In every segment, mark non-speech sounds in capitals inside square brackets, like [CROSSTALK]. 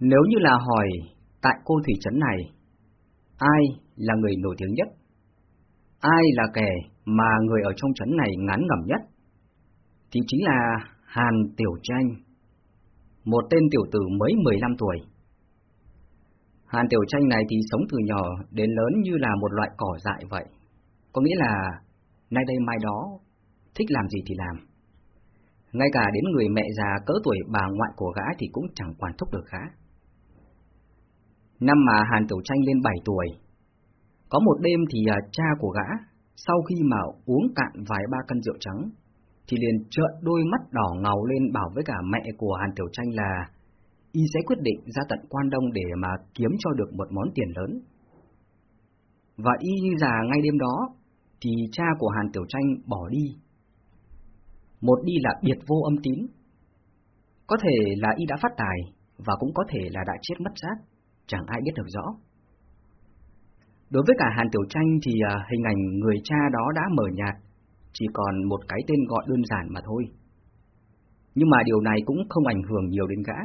Nếu như là hỏi tại cô thủy trấn này, ai là người nổi tiếng nhất? Ai là kẻ mà người ở trong trấn này ngán ngẩm nhất? Thì chính là Hàn Tiểu Tranh, một tên tiểu tử mới 15 tuổi. Hàn Tiểu Tranh này thì sống từ nhỏ đến lớn như là một loại cỏ dại vậy. Có nghĩa là nay đây mai đó, thích làm gì thì làm. Ngay cả đến người mẹ già cỡ tuổi bà ngoại của gã thì cũng chẳng quản thúc được gã. Năm mà Hàn Tiểu Tranh lên 7 tuổi, có một đêm thì à, cha của gã, sau khi mà uống cạn vài ba cân rượu trắng, thì liền trợn đôi mắt đỏ ngầu lên bảo với cả mẹ của Hàn Tiểu Tranh là y sẽ quyết định ra tận quan đông để mà kiếm cho được một món tiền lớn. Và y như già ngay đêm đó, thì cha của Hàn Tiểu Tranh bỏ đi. Một đi là biệt vô âm tín. Có thể là y đã phát tài, và cũng có thể là đã chết mất xác, chẳng ai biết được rõ. Đối với cả Hàn Tiểu Tranh thì à, hình ảnh người cha đó đã mở nhạt, chỉ còn một cái tên gọi đơn giản mà thôi. Nhưng mà điều này cũng không ảnh hưởng nhiều đến gã.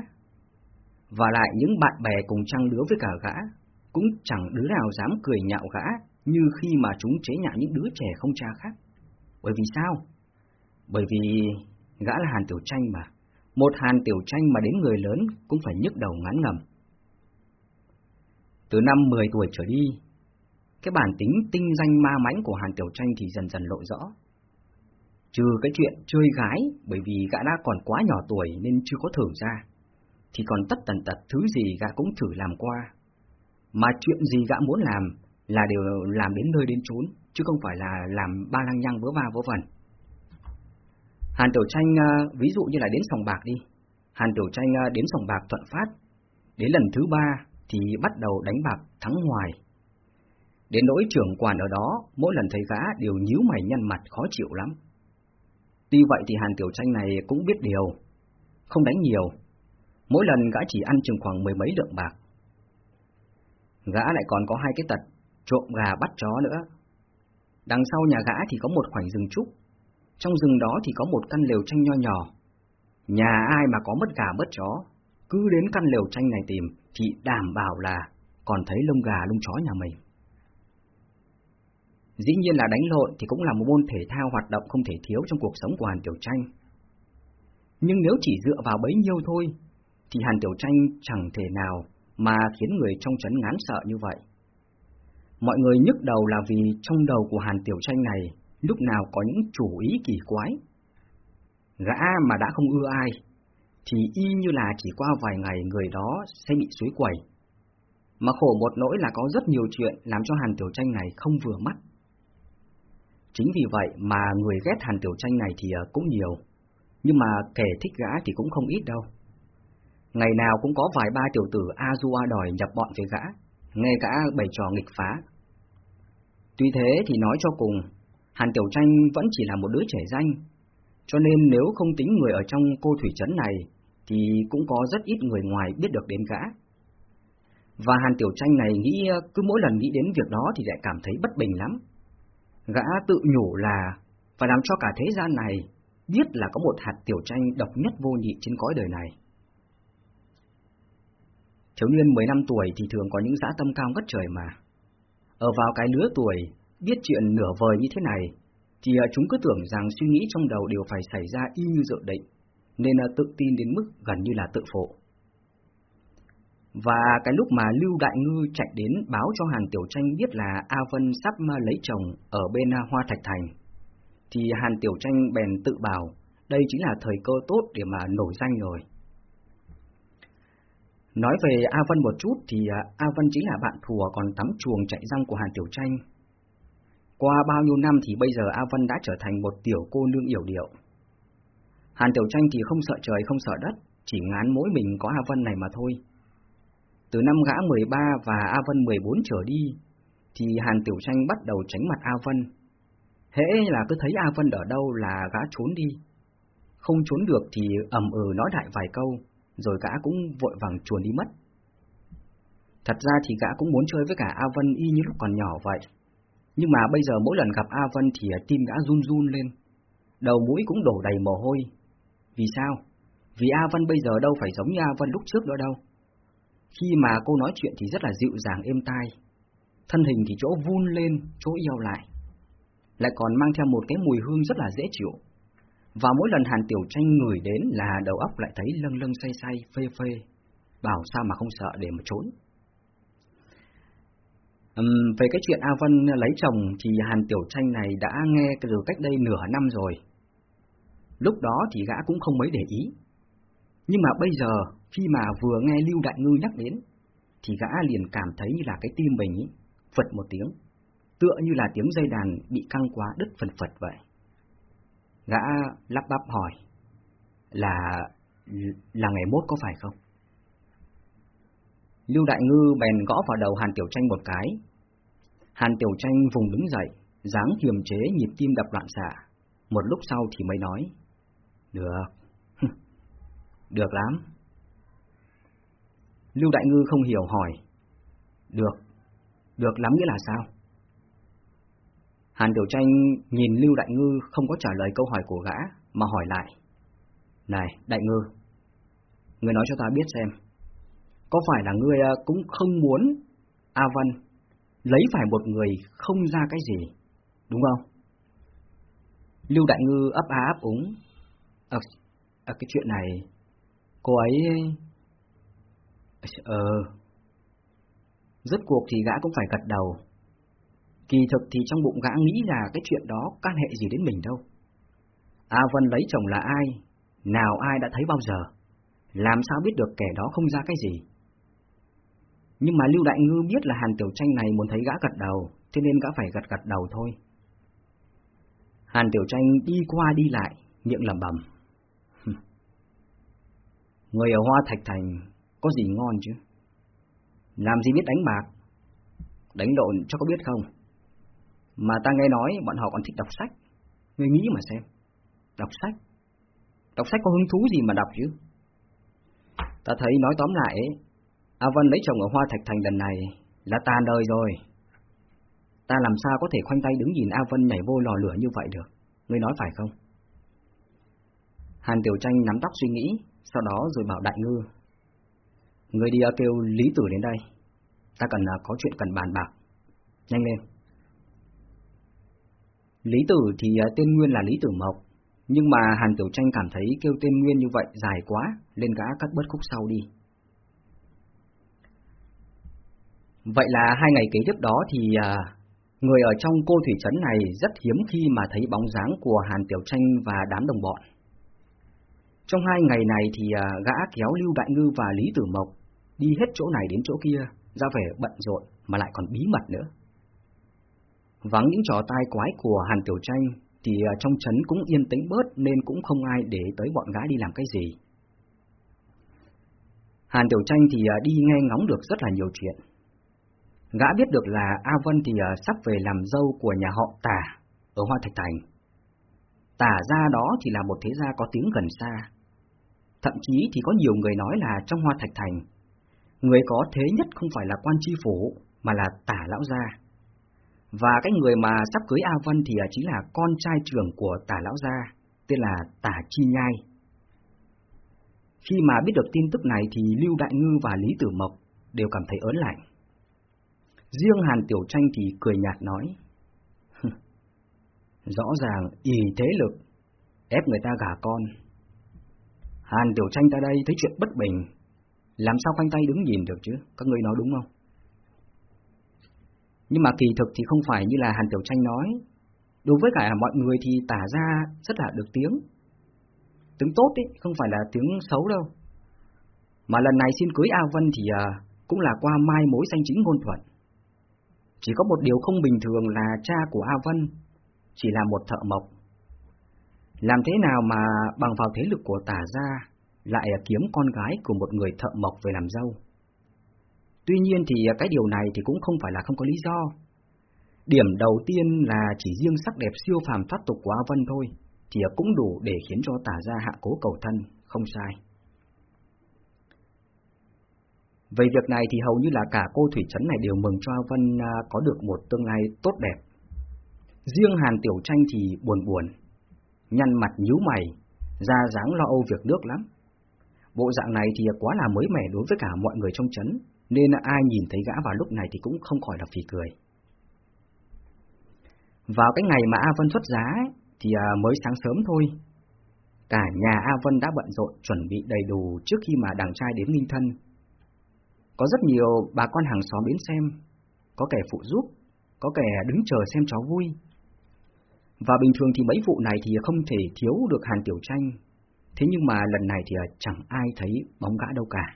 Và lại những bạn bè cùng trang lứa với cả gã, cũng chẳng đứa nào dám cười nhạo gã như khi mà chúng chế nhạo những đứa trẻ không cha khác. Bởi vì sao? Bởi vì gã là Hàn Tiểu Tranh mà. Một Hàn Tiểu Tranh mà đến người lớn cũng phải nhức đầu ngắn ngầm. Từ năm 10 tuổi trở đi, cái bản tính tinh danh ma mãnh của Hàn Tiểu Tranh thì dần dần lộ rõ. Trừ cái chuyện chơi gái, bởi vì gã đã còn quá nhỏ tuổi nên chưa có thử ra, thì còn tất tần tật thứ gì gã cũng thử làm qua. Mà chuyện gì gã muốn làm là đều làm đến nơi đến chốn, chứ không phải là làm ba lăng nhăng vớ va vớ vẩn. Hàn Tiểu Tranh à, ví dụ như là đến sòng bạc đi, Hàn Tiểu Tranh à, đến sòng bạc thuận phát, đến lần thứ ba thì bắt đầu đánh bạc thắng hoài. Đến nỗi trưởng quản ở đó, mỗi lần thấy gã đều nhíu mày nhăn mặt khó chịu lắm. Tuy vậy thì Hàn Tiểu Tranh này cũng biết điều, không đánh nhiều, mỗi lần gã chỉ ăn chừng khoảng mười mấy lượng bạc. Gã lại còn có hai cái tật, trộm gà bắt chó nữa. Đằng sau nhà gã thì có một khoảnh rừng trúc, trong rừng đó thì có một căn lều tranh nho nhỏ. Nhà ai mà có mất gà mất chó, cứ đến căn lều tranh này tìm thì đảm bảo là còn thấy lông gà lông chó nhà mình. Dĩ nhiên là đánh lộn thì cũng là một môn thể thao hoạt động không thể thiếu trong cuộc sống của Hàn Tiểu Tranh. Nhưng nếu chỉ dựa vào bấy nhiêu thôi, thì Hàn Tiểu Tranh chẳng thể nào mà khiến người trong chấn ngán sợ như vậy. Mọi người nhức đầu là vì trong đầu của Hàn Tiểu Tranh này lúc nào có những chủ ý kỳ quái. Gã mà đã không ưa ai, thì y như là chỉ qua vài ngày người đó sẽ bị suối quẩy. Mà khổ một nỗi là có rất nhiều chuyện làm cho Hàn Tiểu Tranh này không vừa mắt. Chính vì vậy mà người ghét Hàn Tiểu Tranh này thì à, cũng nhiều, nhưng mà kẻ thích gã thì cũng không ít đâu. Ngày nào cũng có vài ba tiểu tử a du a đòi nhập bọn với gã, nghe gã bày trò nghịch phá. Tuy thế thì nói cho cùng, Hàn Tiểu Tranh vẫn chỉ là một đứa trẻ danh, cho nên nếu không tính người ở trong cô thủy trấn này, thì cũng có rất ít người ngoài biết được đến gã. Và Hàn Tiểu Tranh này nghĩ ờ, cứ mỗi lần nghĩ đến việc đó thì lại cảm thấy bất bình lắm. Gã tự nhủ là phải làm cho cả thế gian này biết là có một hạt tiểu tranh độc nhất vô nhị trên cõi đời này. Thiếu niên 15 tuổi thì thường có những dã tâm cao ngất trời mà. Ở vào cái lứa tuổi, biết chuyện nửa vời như thế này, thì ờ, chúng cứ tưởng rằng suy nghĩ trong đầu đều phải xảy ra y như dự định, nên tự tin đến mức gần như là tự phụ. Và cái lúc mà Lưu Đại Ngư chạy đến báo cho Hàn Tiểu Tranh biết là A Vân sắp lấy chồng ở bên Hoa Thạch Thành, thì Hàn Tiểu Tranh bèn tự bảo đây chính là thời cơ tốt để mà nổi danh rồi. Nói về A Vân một chút thì à, A Vân chính là bạn thùa còn tắm chuồng chạy răng của Hàn Tiểu Tranh. Qua bao nhiêu năm thì bây giờ A Vân đã trở thành một tiểu cô nương yểu điệu. Hàn Tiểu Tranh thì không sợ trời không sợ đất, chỉ ngán mỗi mình có A Vân này mà thôi. Từ năm gã 13 và A Vân 14 trở đi, thì Hàn Tiểu Tranh bắt đầu tránh mặt A Vân. Hễ là cứ thấy A Vân ở đâu là gã trốn đi. Không trốn được thì ầm ừ nói đại vài câu, rồi gã cũng vội vàng chuồn đi mất. Thật ra thì gã cũng muốn chơi với cả A Vân y như lúc còn nhỏ vậy. Nhưng mà bây giờ mỗi lần gặp A Vân thì tim gã run run lên, đầu mũi cũng đổ đầy mồ hôi. Vì sao? Vì A Vân bây giờ đâu phải giống như A Vân lúc trước nữa đâu. Khi mà cô nói chuyện thì rất là dịu dàng êm tai, thân hình thì chỗ vun lên, chỗ yêu lại, lại còn mang theo một cái mùi hương rất là dễ chịu. Và mỗi lần Hàn Tiểu Tranh ngửi đến là đầu óc lại thấy lâng lâng say say, phê phê, bảo sao mà không sợ để mà trốn. Uhm, về cái chuyện A Vân lấy chồng thì Hàn Tiểu Tranh này đã nghe từ cách đây nửa năm rồi. Lúc đó thì gã cũng không mấy để ý. Nhưng mà bây giờ, khi mà vừa nghe Lưu Đại Ngư nhắc đến, thì gã liền cảm thấy như là cái tim mình ý, phật một tiếng, tựa như là tiếng dây đàn bị căng quá đứt phần phật vậy. Gã lắp bắp hỏi, là... là ngày mốt có phải không? Lưu Đại Ngư bèn gõ vào đầu Hàn Tiểu Tranh một cái. Hàn Tiểu Tranh vùng đứng dậy, dáng kiềm chế nhịp tim đập loạn xạ. Một lúc sau thì mới nói, được, [LAUGHS] được lắm. Lưu Đại Ngư không hiểu hỏi, được, được lắm nghĩa là sao? Hàn Tiểu Tranh nhìn Lưu Đại Ngư không có trả lời câu hỏi của gã, mà hỏi lại. Này, Đại Ngư, người nói cho ta biết xem, có phải là ngươi à, cũng không muốn A Văn lấy phải một người không ra cái gì, đúng không? Lưu Đại Ngư ấp á ấp úng. À, à, cái chuyện này, cô ấy... Ờ... Rốt cuộc thì gã cũng phải gật đầu. Kỳ thực thì trong bụng gã nghĩ là cái chuyện đó can hệ gì đến mình đâu. A Vân lấy chồng là ai? Nào ai đã thấy bao giờ? Làm sao biết được kẻ đó không ra cái gì? Nhưng mà Lưu Đại Ngư biết là Hàn Tiểu Tranh này muốn thấy gã gật đầu, cho nên gã phải gật gật đầu thôi. Hàn Tiểu Tranh đi qua đi lại, miệng lẩm bẩm. Người ở Hoa Thạch Thành có gì ngon chứ? Làm gì biết đánh bạc? Đánh lộn cho có biết không? Mà ta nghe nói bọn họ còn thích đọc sách. Người nghĩ mà xem. Đọc sách? Đọc sách có hứng thú gì mà đọc chứ? Ta thấy nói tóm lại A Vân lấy chồng ở Hoa Thạch Thành lần này là tàn đời rồi. Ta làm sao có thể khoanh tay đứng nhìn A Vân nhảy vô lò lửa như vậy được? Ngươi nói phải không? Hàn Tiểu Tranh nắm tóc suy nghĩ, sau đó rồi bảo Đại Ngư. người đi kêu Lý Tử đến đây. Ta cần là có chuyện cần bàn bạc. Nhanh lên. Lý Tử thì à, tên nguyên là Lý Tử Mộc, nhưng mà Hàn Tiểu Tranh cảm thấy kêu tên nguyên như vậy dài quá, lên gã cắt bớt khúc sau đi. Vậy là hai ngày kế tiếp đó thì à, người ở trong cô thủy trấn này rất hiếm khi mà thấy bóng dáng của Hàn Tiểu Tranh và đám đồng bọn. Trong hai ngày này thì à, gã kéo Lưu Đại Ngư và Lý Tử Mộc đi hết chỗ này đến chỗ kia, ra vẻ bận rộn mà lại còn bí mật nữa. Vắng những trò tai quái của Hàn Tiểu Tranh thì à, trong trấn cũng yên tĩnh bớt nên cũng không ai để tới bọn gã đi làm cái gì. Hàn Tiểu Tranh thì à, đi nghe ngóng được rất là nhiều chuyện. Gã biết được là A Vân thì uh, sắp về làm dâu của nhà họ Tả ở Hoa Thạch Thành. Tả gia đó thì là một thế gia có tiếng gần xa. Thậm chí thì có nhiều người nói là trong Hoa Thạch Thành, người có thế nhất không phải là quan tri phủ mà là Tả lão gia. Và cái người mà sắp cưới A Vân thì à, chính là con trai trưởng của Tả lão gia, tên là Tả Chi Nhai. Khi mà biết được tin tức này thì Lưu Đại Ngư và Lý Tử Mộc đều cảm thấy ớn lạnh. Riêng Hàn Tiểu Tranh thì cười nhạt nói. Rõ ràng ý thế lực, ép người ta gả con. Hàn Tiểu Tranh ta đây thấy chuyện bất bình, làm sao khoanh tay đứng nhìn được chứ, các người nói đúng không? Nhưng mà kỳ thực thì không phải như là Hàn Tiểu Tranh nói. Đối với cả mọi người thì tả ra rất là được tiếng. Tiếng tốt ấy, không phải là tiếng xấu đâu. Mà lần này xin cưới A Vân thì à, cũng là qua mai mối danh chính ngôn thuận. Chỉ có một điều không bình thường là cha của A Vân chỉ là một thợ mộc. Làm thế nào mà bằng vào thế lực của tả gia lại kiếm con gái của một người thợ mộc về làm dâu? Tuy nhiên thì cái điều này thì cũng không phải là không có lý do. Điểm đầu tiên là chỉ riêng sắc đẹp siêu phàm thoát tục của A Vân thôi, thì cũng đủ để khiến cho tả gia hạ cố cầu thân, không sai. Về việc này thì hầu như là cả cô Thủy Trấn này đều mừng cho A Vân à, có được một tương lai tốt đẹp. Riêng Hàn Tiểu Tranh thì buồn buồn, nhăn mặt nhíu mày, ra dáng lo âu việc nước lắm. Bộ dạng này thì quá là mới mẻ đối với cả mọi người trong chấn, nên ai nhìn thấy gã vào lúc này thì cũng không khỏi là phì cười. Vào cái ngày mà A Vân xuất giá ấy, thì à, mới sáng sớm thôi. Cả nhà A Vân đã bận rộn chuẩn bị đầy đủ trước khi mà đàn trai đến nghinh thân. Có rất nhiều bà con hàng xóm đến xem, có kẻ phụ giúp, có kẻ đứng chờ xem cháu vui. Và bình thường thì mấy vụ này thì không thể thiếu được Hàn Tiểu Tranh, thế nhưng mà lần này thì à, chẳng ai thấy bóng gã đâu cả.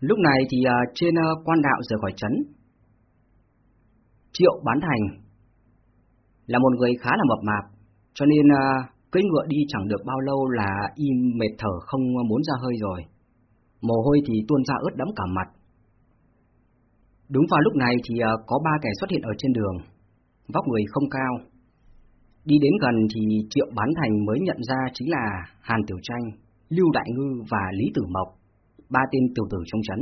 Lúc này thì à, trên à, quan đạo rời khỏi trấn, Triệu Bán Thành là một người khá là mập mạp, cho nên uh, cưỡi ngựa đi chẳng được bao lâu là im mệt thở không muốn ra hơi rồi. Mồ hôi thì tuôn ra ướt đẫm cả mặt. Đúng vào lúc này thì uh, có ba kẻ xuất hiện ở trên đường, vóc người không cao. Đi đến gần thì Triệu Bán Thành mới nhận ra chính là Hàn Tiểu Tranh, Lưu Đại Ngư và Lý Tử Mộc ba tên tiểu tử trong chấn.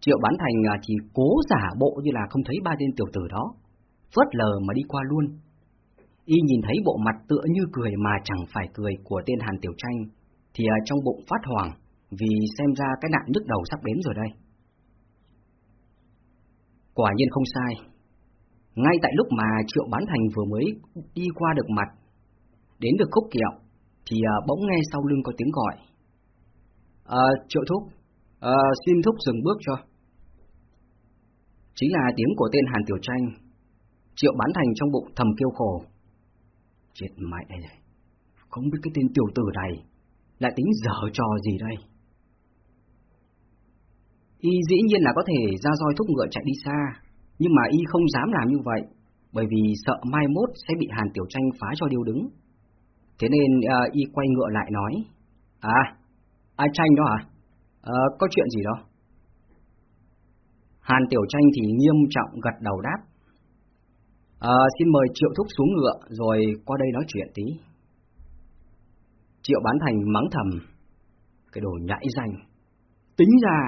Triệu Bán Thành à, thì cố giả bộ như là không thấy ba tên tiểu tử đó, phớt lờ mà đi qua luôn. Y nhìn thấy bộ mặt tựa như cười mà chẳng phải cười của tên Hàn Tiểu Tranh, thì trong bụng phát hoảng, vì xem ra cái nạn nhức đầu sắp đến rồi đây. Quả nhiên không sai. Ngay tại lúc mà Triệu Bán Thành vừa mới đi qua được mặt, đến được khúc kiệu, thì à, bỗng nghe sau lưng có tiếng gọi. À, triệu thúc, à, xin thúc dừng bước cho. Chính là tiếng của tên Hàn Tiểu Tranh. Triệu bán thành trong bụng thầm kêu khổ. Chết mẹ không biết cái tên tiểu tử này lại tính dở trò gì đây. Y dĩ nhiên là có thể ra roi thúc ngựa chạy đi xa, nhưng mà Y không dám làm như vậy, bởi vì sợ mai mốt sẽ bị Hàn Tiểu Tranh phá cho điêu đứng. Thế nên uh, Y quay ngựa lại nói, À, Ai tranh đó hả? Ờ, có chuyện gì đó? Hàn Tiểu Tranh thì nghiêm trọng gật đầu đáp. À, xin mời Triệu Thúc xuống ngựa rồi qua đây nói chuyện tí. Triệu Bán Thành mắng thầm. Cái đồ nhãi danh. Tính ra,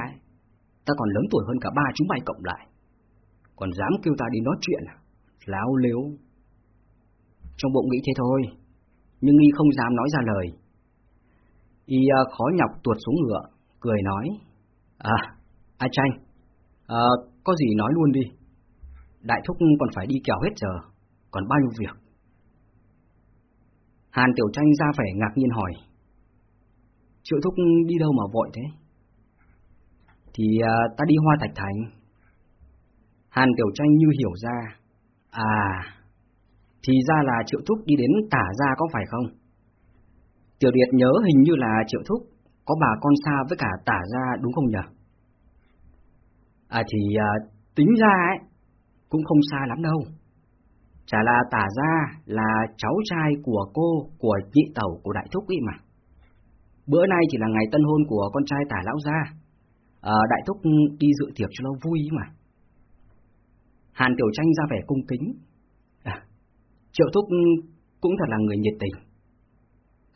ta còn lớn tuổi hơn cả ba chúng mày cộng lại. Còn dám kêu ta đi nói chuyện à? Láo liếu. Trong bụng nghĩ thế thôi, nhưng y không dám nói ra lời Y à, khó nhọc tuột xuống ngựa, cười nói, À, A Tranh, à, có gì nói luôn đi. Đại thúc còn phải đi kéo hết giờ, còn bao nhiêu việc. Hàn Tiểu Tranh ra vẻ ngạc nhiên hỏi, Triệu thúc đi đâu mà vội thế? Thì à, ta đi hoa thạch thành. Hàn Tiểu Tranh như hiểu ra, À, thì ra là Triệu thúc đi đến tả ra có phải không? Tiểu Điệt nhớ hình như là Triệu Thúc, có bà con xa với cả tả ra đúng không nhỉ? À thì à, tính ra ấy, cũng không xa lắm đâu. Chả là tả ra là cháu trai của cô, của nhị tẩu của đại thúc ý mà. Bữa nay chỉ là ngày tân hôn của con trai tả lão gia. À, đại thúc đi dự tiệc cho nó vui ý mà. Hàn Tiểu Tranh ra vẻ cung kính. À, Triệu Thúc cũng thật là người nhiệt tình.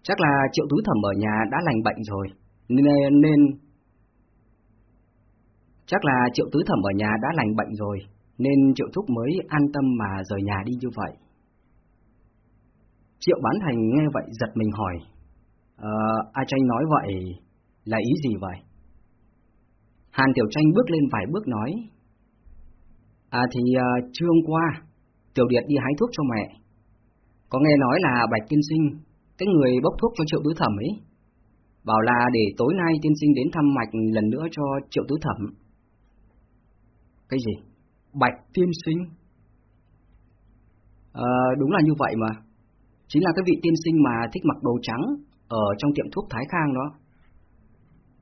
Chắc là triệu tứ thẩm ở nhà đã lành bệnh rồi, nên, nên... Chắc là triệu tứ thẩm ở nhà đã lành bệnh rồi, nên triệu thúc mới an tâm mà rời nhà đi như vậy. Triệu bán thành nghe vậy giật mình hỏi, Ờ, A Tranh nói vậy là ý gì vậy? Hàn Tiểu Tranh bước lên vài bước nói, À thì uh, trưa hôm qua, Tiểu Điệt đi hái thuốc cho mẹ. Có nghe nói là Bạch Tiên Sinh cái người bốc thuốc cho Triệu Tứ Thẩm ấy, bảo là để tối nay tiên sinh đến thăm mạch lần nữa cho Triệu Tứ Thẩm. Cái gì? Bạch tiên sinh? À, đúng là như vậy mà. Chính là cái vị tiên sinh mà thích mặc đồ trắng ở trong tiệm thuốc Thái Khang đó.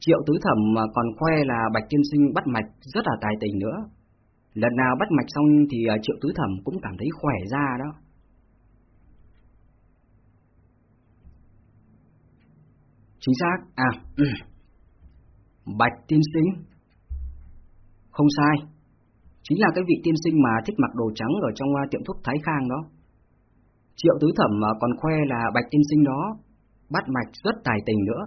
Triệu Tứ Thẩm mà còn khoe là Bạch tiên sinh bắt mạch rất là tài tình nữa. Lần nào bắt mạch xong thì ờ, Triệu Tứ Thẩm cũng cảm thấy khỏe ra đó. Chính xác, à, ừ. Bạch tiên sinh. Không sai, chính là cái vị tiên sinh mà thích mặc đồ trắng ở trong à, tiệm thuốc Thái Khang đó. Triệu tứ thẩm à, còn khoe là bạch tiên sinh đó, bắt mạch rất tài tình nữa.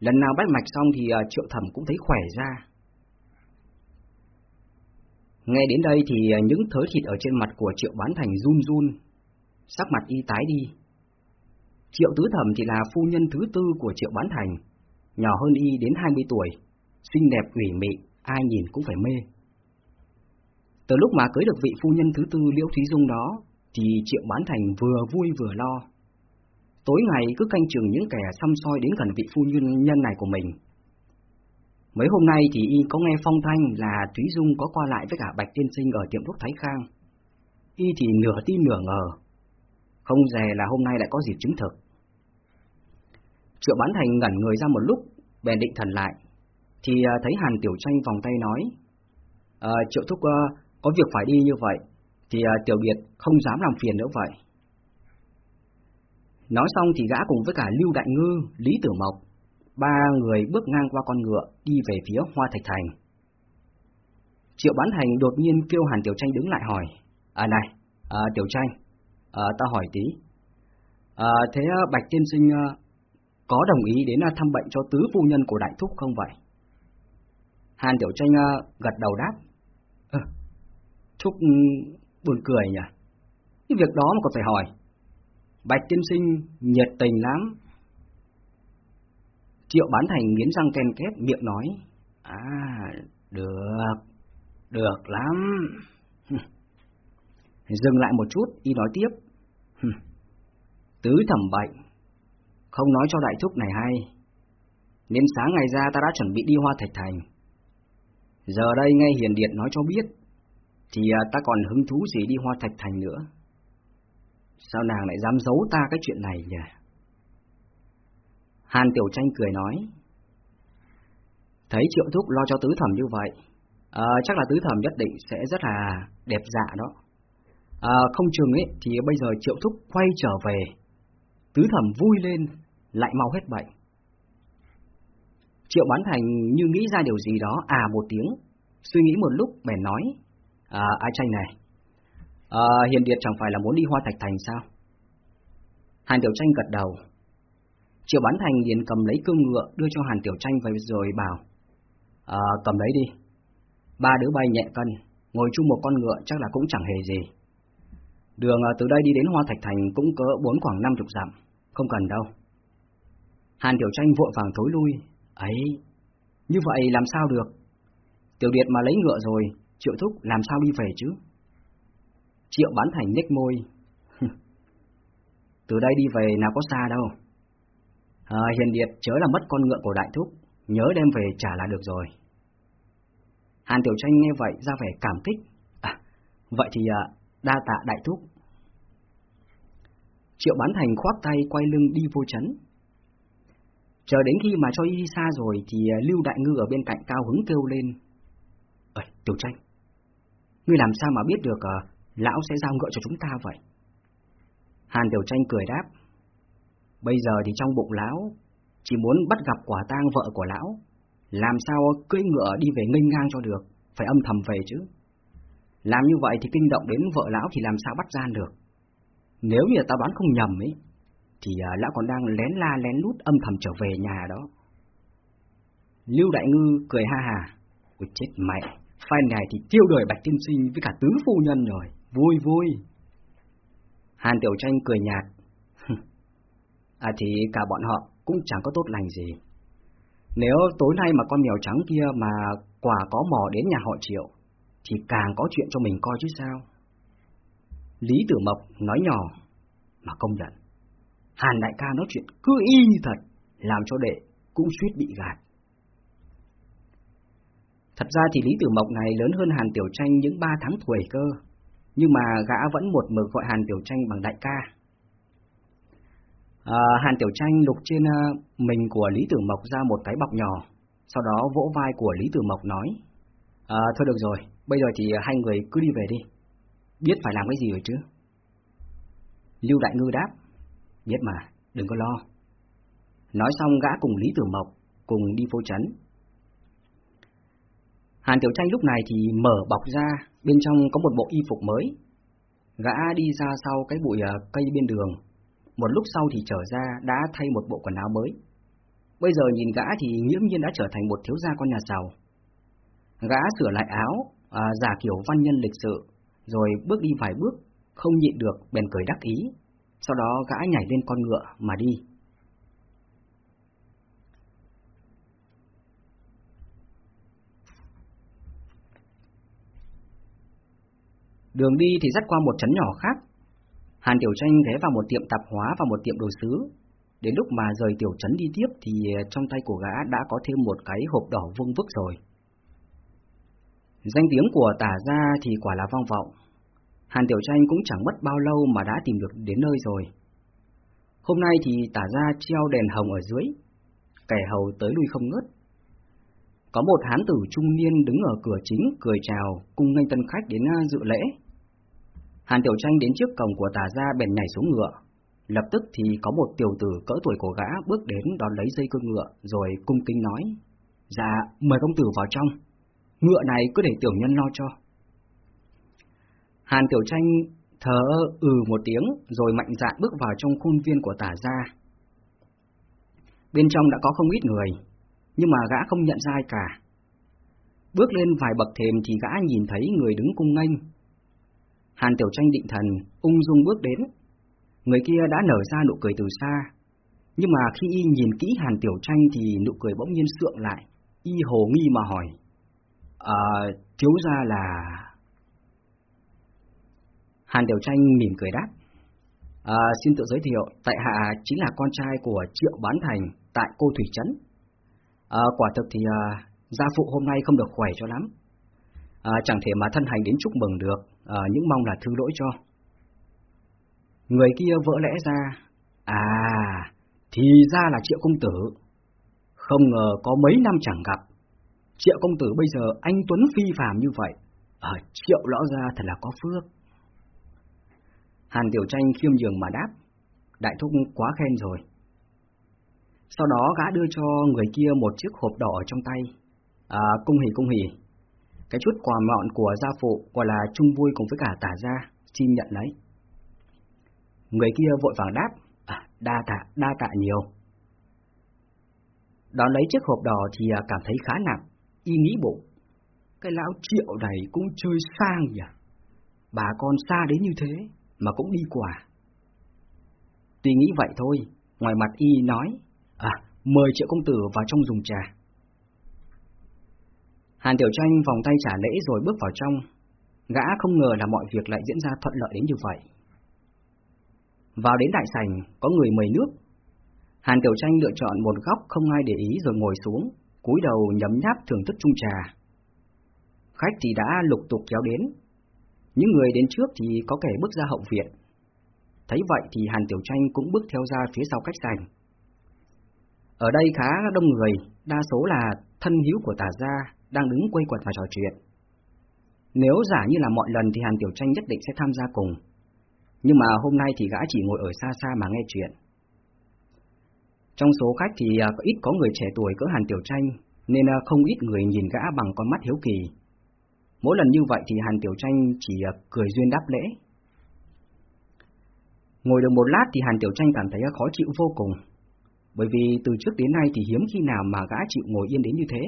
Lần nào bắt mạch xong thì à, triệu thẩm cũng thấy khỏe ra. Nghe đến đây thì những thớ thịt ở trên mặt của triệu bán thành run run, sắc mặt y tái đi. Triệu tứ thẩm thì là phu nhân thứ tư của triệu bán thành, nhỏ hơn y đến 20 tuổi, xinh đẹp ủy mị, ai nhìn cũng phải mê. Từ lúc mà cưới được vị phu nhân thứ tư Liễu Thúy Dung đó, thì Triệu Bán Thành vừa vui vừa lo. Tối ngày cứ canh chừng những kẻ xăm soi đến gần vị phu nhân nhân này của mình. Mấy hôm nay thì y có nghe phong thanh là Thúy Dung có qua lại với cả Bạch Tiên Sinh ở tiệm thuốc Thái Khang. Y thì nửa tin nửa ngờ. Không dè là hôm nay lại có dịp chứng thực. Triệu Bán Thành ngẩn người ra một lúc, bèn định thần lại, thì à, thấy Hàn Tiểu Tranh vòng tay nói, à, Triệu Thúc uh, có việc phải đi như vậy, thì uh, Tiểu Biệt không dám làm phiền nữa vậy. Nói xong thì gã cùng với cả Lưu Đại Ngư, Lý Tử Mộc, ba người bước ngang qua con ngựa đi về phía Hoa Thạch Thành. Triệu Bán Thành đột nhiên kêu Hàn Tiểu Tranh đứng lại hỏi, À này, à, Tiểu Tranh, à, ta hỏi tí, à, thế à, Bạch Tiên Sinh à, có đồng ý đến thăm bệnh cho tứ phu nhân của Đại Thúc không vậy? Hàn Tiểu Tranh gật đầu đáp, Thúc ừ, buồn cười nhỉ, cái việc đó mà còn phải hỏi. Bạch tiên sinh nhiệt tình lắm. Triệu bán thành nghiến răng ken két miệng nói, À, được, được lắm. [LAUGHS] Dừng lại một chút, y nói tiếp. Tứ thẩm bệnh, không nói cho đại thúc này hay. Nên sáng ngày ra ta đã chuẩn bị đi hoa thạch thành. Giờ đây nghe hiền điện nói cho biết, thì à, ta còn hứng thú gì đi hoa thạch thành nữa. Sao nàng lại dám giấu ta cái chuyện này nhỉ? Hàn Tiểu Tranh cười nói. Thấy Triệu Thúc lo cho tứ thẩm như vậy, à, chắc là tứ thẩm nhất định sẽ rất là đẹp dạ đó. À, không chừng ấy thì bây giờ Triệu Thúc quay trở về, tứ thẩm vui lên, lại mau hết bệnh. Triệu Bán Thành như nghĩ ra điều gì đó à một tiếng, suy nghĩ một lúc bèn nói, à, ai tranh này, À, Hiền Điệt chẳng phải là muốn đi Hoa Thạch Thành sao? Hàn Tiểu Tranh gật đầu. Triệu Bán Thành liền cầm lấy cương ngựa đưa cho Hàn Tiểu Tranh và rồi bảo. À, cầm lấy đi. Ba đứa bay nhẹ cân, ngồi chung một con ngựa chắc là cũng chẳng hề gì. Đường à, từ đây đi đến Hoa Thạch Thành cũng cỡ bốn khoảng năm chục dặm, không cần đâu. Hàn Tiểu Tranh vội vàng thối lui. Ấy, như vậy làm sao được? Tiểu Điệt mà lấy ngựa rồi, Triệu Thúc làm sao đi về chứ? Triệu bán thành nhếch môi. [LAUGHS] Từ đây đi về nào có xa đâu. À, hiền điệt chớ là mất con ngựa của đại thúc, nhớ đem về trả là được rồi. Hàn Tiểu Tranh nghe vậy ra vẻ cảm kích. À, vậy thì à, đa tạ đại thúc. Triệu bán thành khoác tay quay lưng đi vô chấn. Chờ đến khi mà cho y xa rồi thì à, Lưu Đại Ngư ở bên cạnh cao hứng kêu lên. Ơi, Tiểu Tranh, ngươi làm sao mà biết được uh, lão sẽ giao ngựa cho chúng ta vậy? Hàn Tiểu Tranh cười đáp, bây giờ thì trong bụng lão, chỉ muốn bắt gặp quả tang vợ của lão, làm sao cưỡi ngựa đi về nghênh ngang cho được, phải âm thầm về chứ. Làm như vậy thì kinh động đến vợ lão thì làm sao bắt gian được. Nếu như ta đoán không nhầm ấy, thì à, lão còn đang lén la lén lút âm thầm trở về nhà đó. Lưu Đại Ngư cười ha hà, ôi chết mẹ, phen này thì tiêu đời Bạch Tiên Sinh với cả tứ phu nhân rồi. Vui vui. Hàn Tiểu Tranh cười nhạt. à thì cả bọn họ cũng chẳng có tốt lành gì. Nếu tối nay mà con mèo trắng kia mà quả có mò đến nhà họ Triệu, thì càng có chuyện cho mình coi chứ sao. Lý Tử Mộc nói nhỏ, mà công nhận. Hàn đại ca nói chuyện cứ y như thật, làm cho đệ cũng suýt bị gạt. Thật ra thì Lý Tử Mộc này lớn hơn Hàn Tiểu Tranh những ba tháng tuổi cơ nhưng mà gã vẫn một mực gọi Hàn Tiểu Tranh bằng đại ca. À, Hàn Tiểu Tranh lục trên uh, mình của Lý Tử Mộc ra một cái bọc nhỏ, sau đó vỗ vai của Lý Tử Mộc nói, à, thôi được rồi, bây giờ thì hai người cứ đi về đi, biết phải làm cái gì rồi chứ. Lưu Đại Ngư đáp, biết mà, đừng có lo. Nói xong gã cùng Lý Tử Mộc cùng đi phố chấn. Hàn Tiểu Tranh lúc này thì mở bọc ra, bên trong có một bộ y phục mới. Gã đi ra sau cái bụi ờ, cây bên đường, một lúc sau thì trở ra đã thay một bộ quần áo mới. Bây giờ nhìn gã thì nghiễm nhiên đã trở thành một thiếu gia con nhà giàu. Gã sửa lại áo, à, giả kiểu văn nhân lịch sự, rồi bước đi vài bước, không nhịn được bèn cười đắc ý. Sau đó gã nhảy lên con ngựa mà đi. Đường đi thì dắt qua một trấn nhỏ khác. Hàn Tiểu Tranh ghé vào một tiệm tạp hóa và một tiệm đồ sứ. Đến lúc mà rời tiểu trấn đi tiếp thì ờ, trong tay của gã đã có thêm một cái hộp đỏ vương vức rồi. Danh tiếng của tả gia thì quả là vang vọng. Hàn Tiểu Tranh cũng chẳng mất bao lâu mà đã tìm được đến nơi rồi. Hôm nay thì tả gia treo đèn hồng ở dưới, kẻ hầu tới lui không ngớt. Có một hán tử trung niên đứng ở cửa chính cười chào, cùng nghênh tân khách đến ờ, dự lễ. Hàn Tiểu Tranh đến trước cổng của tà gia bèn nhảy xuống ngựa. Lập tức thì có một tiểu tử cỡ tuổi của gã bước đến đón lấy dây cương ngựa, rồi cung kính nói. Dạ, mời công tử vào trong. Ngựa này cứ để tiểu nhân lo cho. Hàn Tiểu Tranh thở ừ một tiếng, rồi mạnh dạn bước vào trong khuôn viên của tả gia. Bên trong đã có không ít người, nhưng mà gã không nhận ra ai cả. Bước lên vài bậc thềm thì gã nhìn thấy người đứng cung nghênh. Hàn Tiểu Tranh định thần, ung dung bước đến. Người kia đã nở ra nụ cười từ xa, nhưng mà khi y nhìn kỹ Hàn Tiểu Tranh thì nụ cười bỗng nhiên sượng lại, y hồ nghi mà hỏi. À, thiếu ra là... Hàn Tiểu Tranh mỉm cười đáp. À, xin tự giới thiệu, tại hạ chính là con trai của Triệu Bán Thành tại Cô Thủy Trấn. À, quả thực thì à, gia phụ hôm nay không được khỏe cho lắm. À, chẳng thể mà thân hành đến chúc mừng được, à, những mong là thứ lỗi cho. Người kia vỡ lẽ ra, à, thì ra là Triệu Công Tử. Không ngờ có mấy năm chẳng gặp. Triệu Công Tử bây giờ anh Tuấn phi phàm như vậy, à, Triệu lõ ra thật là có phước. Hàn Tiểu Tranh khiêm nhường mà đáp, đại thúc quá khen rồi. Sau đó gã đưa cho người kia một chiếc hộp đỏ ở trong tay. À, cung hỉ cung hỉ. Cái chút quà mọn của gia phụ gọi là chung vui cùng với cả tả gia, xin nhận lấy. Người kia vội vàng đáp, à, đa tạ, đa tạ nhiều. Đón lấy chiếc hộp đỏ thì à, cảm thấy khá nặng, y nghĩ bụng. Cái lão triệu này cũng chơi sang nhỉ? Bà con xa đến như thế mà cũng đi quà Tuy nghĩ vậy thôi, ngoài mặt y nói, À, mời triệu công tử vào trong dùng trà. Hàn Tiểu Tranh vòng tay trả lễ rồi bước vào trong. Gã không ngờ là mọi việc lại diễn ra thuận lợi đến như vậy. Vào đến đại sảnh, có người mời nước. Hàn Tiểu Tranh lựa chọn một góc không ai để ý rồi ngồi xuống, cúi đầu nhấm nháp thưởng thức chung trà. Khách thì đã lục tục kéo đến. Những người đến trước thì có kẻ bước ra hậu viện. Thấy vậy thì Hàn Tiểu Tranh cũng bước theo ra phía sau khách sảnh. Ở đây khá đông người, đa số là thân hữu của tả gia, đang đứng quây quần và trò chuyện. Nếu giả như là mọi lần thì Hàn Tiểu Tranh nhất định sẽ tham gia cùng, nhưng mà hôm nay thì gã chỉ ngồi ở xa xa mà nghe chuyện. Trong số khách thì à, có ít có người trẻ tuổi cỡ Hàn Tiểu Tranh, nên à, không ít người nhìn gã bằng con mắt hiếu kỳ. Mỗi lần như vậy thì Hàn Tiểu Tranh chỉ à, cười duyên đáp lễ. Ngồi được một lát thì Hàn Tiểu Tranh cảm thấy khó chịu vô cùng, bởi vì từ trước đến nay thì hiếm khi nào mà gã chịu ngồi yên đến như thế.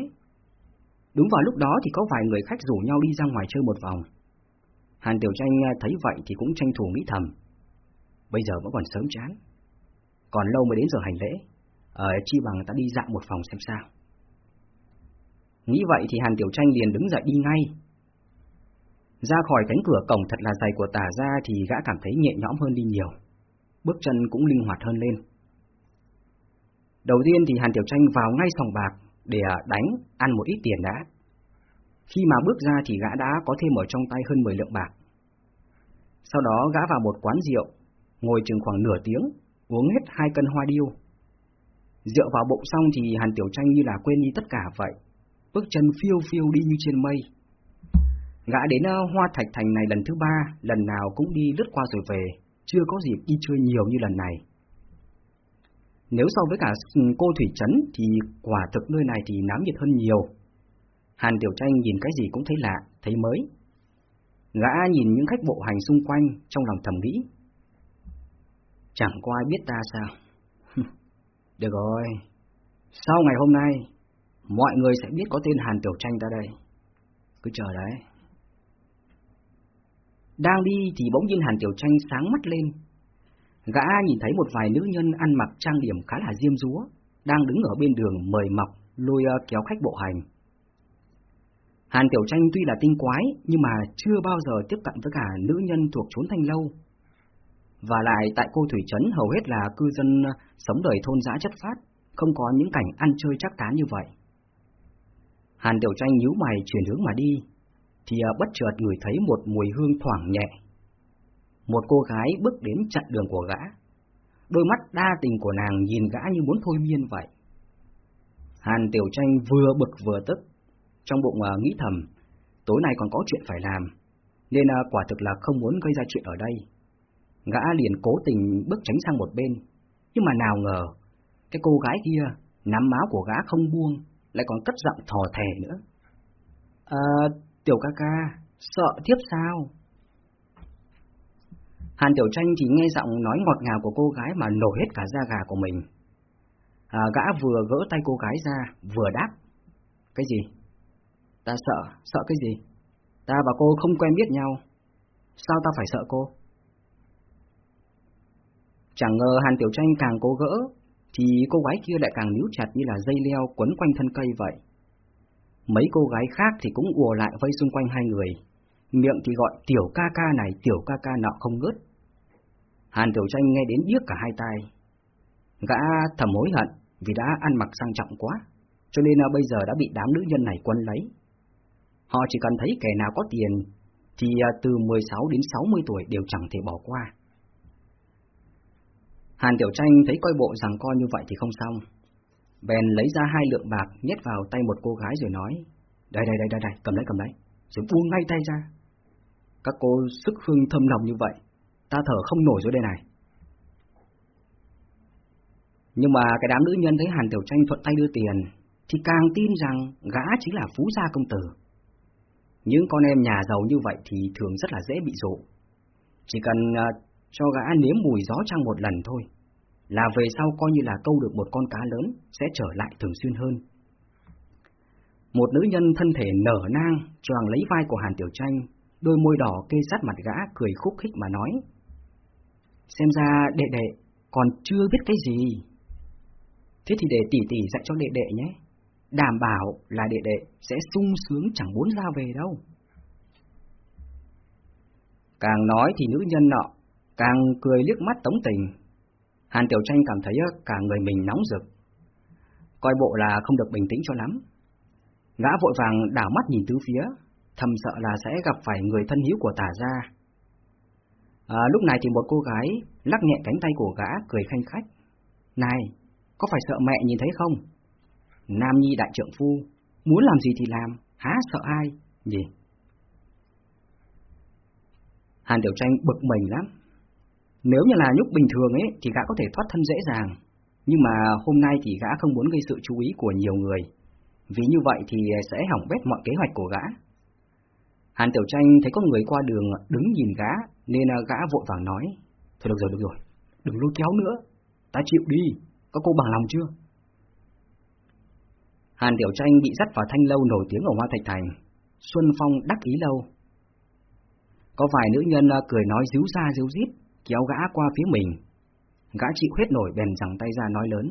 Đúng vào lúc đó thì có vài người khách rủ nhau đi ra ngoài chơi một vòng. Hàn Tiểu Tranh à, thấy vậy thì cũng tranh thủ nghĩ thầm. Bây giờ vẫn còn sớm chán. Còn lâu mới đến giờ hành lễ. Ờ, chi bằng ta đi dạo một phòng xem sao. Nghĩ vậy thì Hàn Tiểu Tranh liền đứng dậy đi ngay. Ra khỏi cánh cửa cổng thật là dày của tả ra thì gã cảm thấy nhẹ nhõm hơn đi nhiều. Bước chân cũng linh hoạt hơn lên. Đầu tiên thì Hàn Tiểu Tranh vào ngay sòng bạc để à, đánh, ăn một ít tiền đã. Khi mà bước ra thì gã đã có thêm ở trong tay hơn 10 lượng bạc. Sau đó gã vào một quán rượu, ngồi chừng khoảng nửa tiếng, uống hết hai cân hoa điêu. Rượu vào bụng xong thì Hàn Tiểu Tranh như là quên đi tất cả vậy, bước chân phiêu phiêu đi như trên mây. Gã đến à, Hoa Thạch Thành này lần thứ ba, lần nào cũng đi lướt qua rồi về, chưa có dịp đi chơi nhiều như lần này. Nếu so với cả cô Thủy Trấn thì quả thực nơi này thì náo nhiệt hơn nhiều. Hàn Tiểu Tranh nhìn cái gì cũng thấy lạ, thấy mới. Gã nhìn những khách bộ hành xung quanh trong lòng thầm nghĩ. Chẳng có ai biết ta sao? [LAUGHS] Được rồi, Sau ngày hôm nay, mọi người sẽ biết có tên Hàn Tiểu Tranh ta đây. Cứ chờ đấy. Đang đi thì bỗng nhiên Hàn Tiểu Tranh sáng mắt lên. Gã nhìn thấy một vài nữ nhân ăn mặc trang điểm khá là diêm dúa, đang đứng ở bên đường mời mọc, lôi ờ, kéo khách bộ hành. Hàn Tiểu Tranh tuy là tinh quái, nhưng mà chưa bao giờ tiếp cận với cả nữ nhân thuộc chốn thanh lâu. Và lại tại cô Thủy Trấn hầu hết là cư dân ờ, sống đời thôn dã chất phát, không có những cảnh ăn chơi chắc tán như vậy. Hàn Tiểu Tranh nhíu mày chuyển hướng mà đi, thì ờ, bất chợt người thấy một mùi hương thoảng nhẹ. Một cô gái bước đến chặn đường của gã. Đôi mắt đa tình của nàng nhìn gã như muốn thôi miên vậy. Hàn Tiểu Tranh vừa bực vừa tức, trong bụng uh, nghĩ thầm, tối nay còn có chuyện phải làm, nên uh, quả thực là không muốn gây ra chuyện ở đây. Gã liền cố tình bước tránh sang một bên, nhưng mà nào ngờ, cái cô gái kia nắm máu của gã không buông, lại còn cất giọng thò thè nữa. À, tiểu ca ca, sợ tiếp sao? Hàn Tiểu Tranh chỉ nghe giọng nói ngọt ngào của cô gái mà nổi hết cả da gà của mình. À, gã vừa gỡ tay cô gái ra, vừa đáp. Cái gì? Ta sợ, sợ cái gì? Ta và cô không quen biết nhau. Sao ta phải sợ cô? Chẳng ngờ Hàn Tiểu Tranh càng cố gỡ, thì cô gái kia lại càng níu chặt như là dây leo quấn quanh thân cây vậy. Mấy cô gái khác thì cũng ùa lại vây xung quanh hai người, miệng thì gọi tiểu ca ca này tiểu ca ca nọ không ngớt. Hàn Tiểu Tranh nghe đến điếc cả hai tai. Gã thầm hối hận vì đã ăn mặc sang trọng quá, cho nên à, bây giờ đã bị đám nữ nhân này quấn lấy. Họ chỉ cần thấy kẻ nào có tiền thì à, từ 16 đến 60 tuổi đều chẳng thể bỏ qua. Hàn Tiểu Tranh thấy coi bộ rằng coi như vậy thì không xong. Bèn lấy ra hai lượng bạc nhét vào tay một cô gái rồi nói Đây đây đây đây, đây cầm lấy cầm lấy Rồi buông ngay tay ra Các cô sức hương thâm lòng như vậy Ta thở không nổi rồi đây này Nhưng mà cái đám nữ nhân thấy Hàn Tiểu Tranh thuận tay đưa tiền Thì càng tin rằng gã chính là phú gia công tử Những con em nhà giàu như vậy thì thường rất là dễ bị dụ Chỉ cần uh, cho gã nếm mùi gió trăng một lần thôi, là về sau coi như là câu được một con cá lớn, sẽ trở lại thường xuyên hơn. Một nữ nhân thân thể nở nang, choàng lấy vai của Hàn Tiểu Tranh, đôi môi đỏ kê sát mặt gã cười khúc khích mà nói. Xem ra đệ đệ còn chưa biết cái gì. Thế thì để tỷ tỷ dạy cho đệ đệ nhé. Đảm bảo là đệ đệ sẽ sung sướng chẳng muốn ra về đâu. Càng nói thì nữ nhân nọ càng cười liếc mắt tống tình. Hàn Tiểu Tranh cảm thấy cả người mình nóng rực, coi bộ là không được bình tĩnh cho lắm. Gã vội vàng đảo mắt nhìn tứ phía, thầm sợ là sẽ gặp phải người thân hiếu của tả gia. À, lúc này thì một cô gái lắc nhẹ cánh tay của gã cười khanh khách. Này, có phải sợ mẹ nhìn thấy không? Nam Nhi đại trưởng phu, muốn làm gì thì làm, há sợ ai, gì? Hàn Tiểu Tranh bực mình lắm, nếu như là nhúc bình thường ấy thì gã có thể thoát thân dễ dàng, nhưng mà hôm nay thì gã không muốn gây sự chú ý của nhiều người, vì như vậy thì sẽ hỏng bét mọi kế hoạch của gã. Hàn Tiểu Tranh thấy có người qua đường đứng nhìn gã nên à, gã vội vàng nói, thôi được rồi được rồi, đừng lôi kéo nữa, ta chịu đi, có cô bằng lòng chưa? Hàn Tiểu Tranh bị dắt vào thanh lâu nổi tiếng ở Hoa Thạch Thành, Xuân Phong đắc ý lâu. Có vài nữ nhân à, cười nói díu ra díu dít, kéo gã qua phía mình. Gã chịu hết nổi bèn giằng tay ra nói lớn.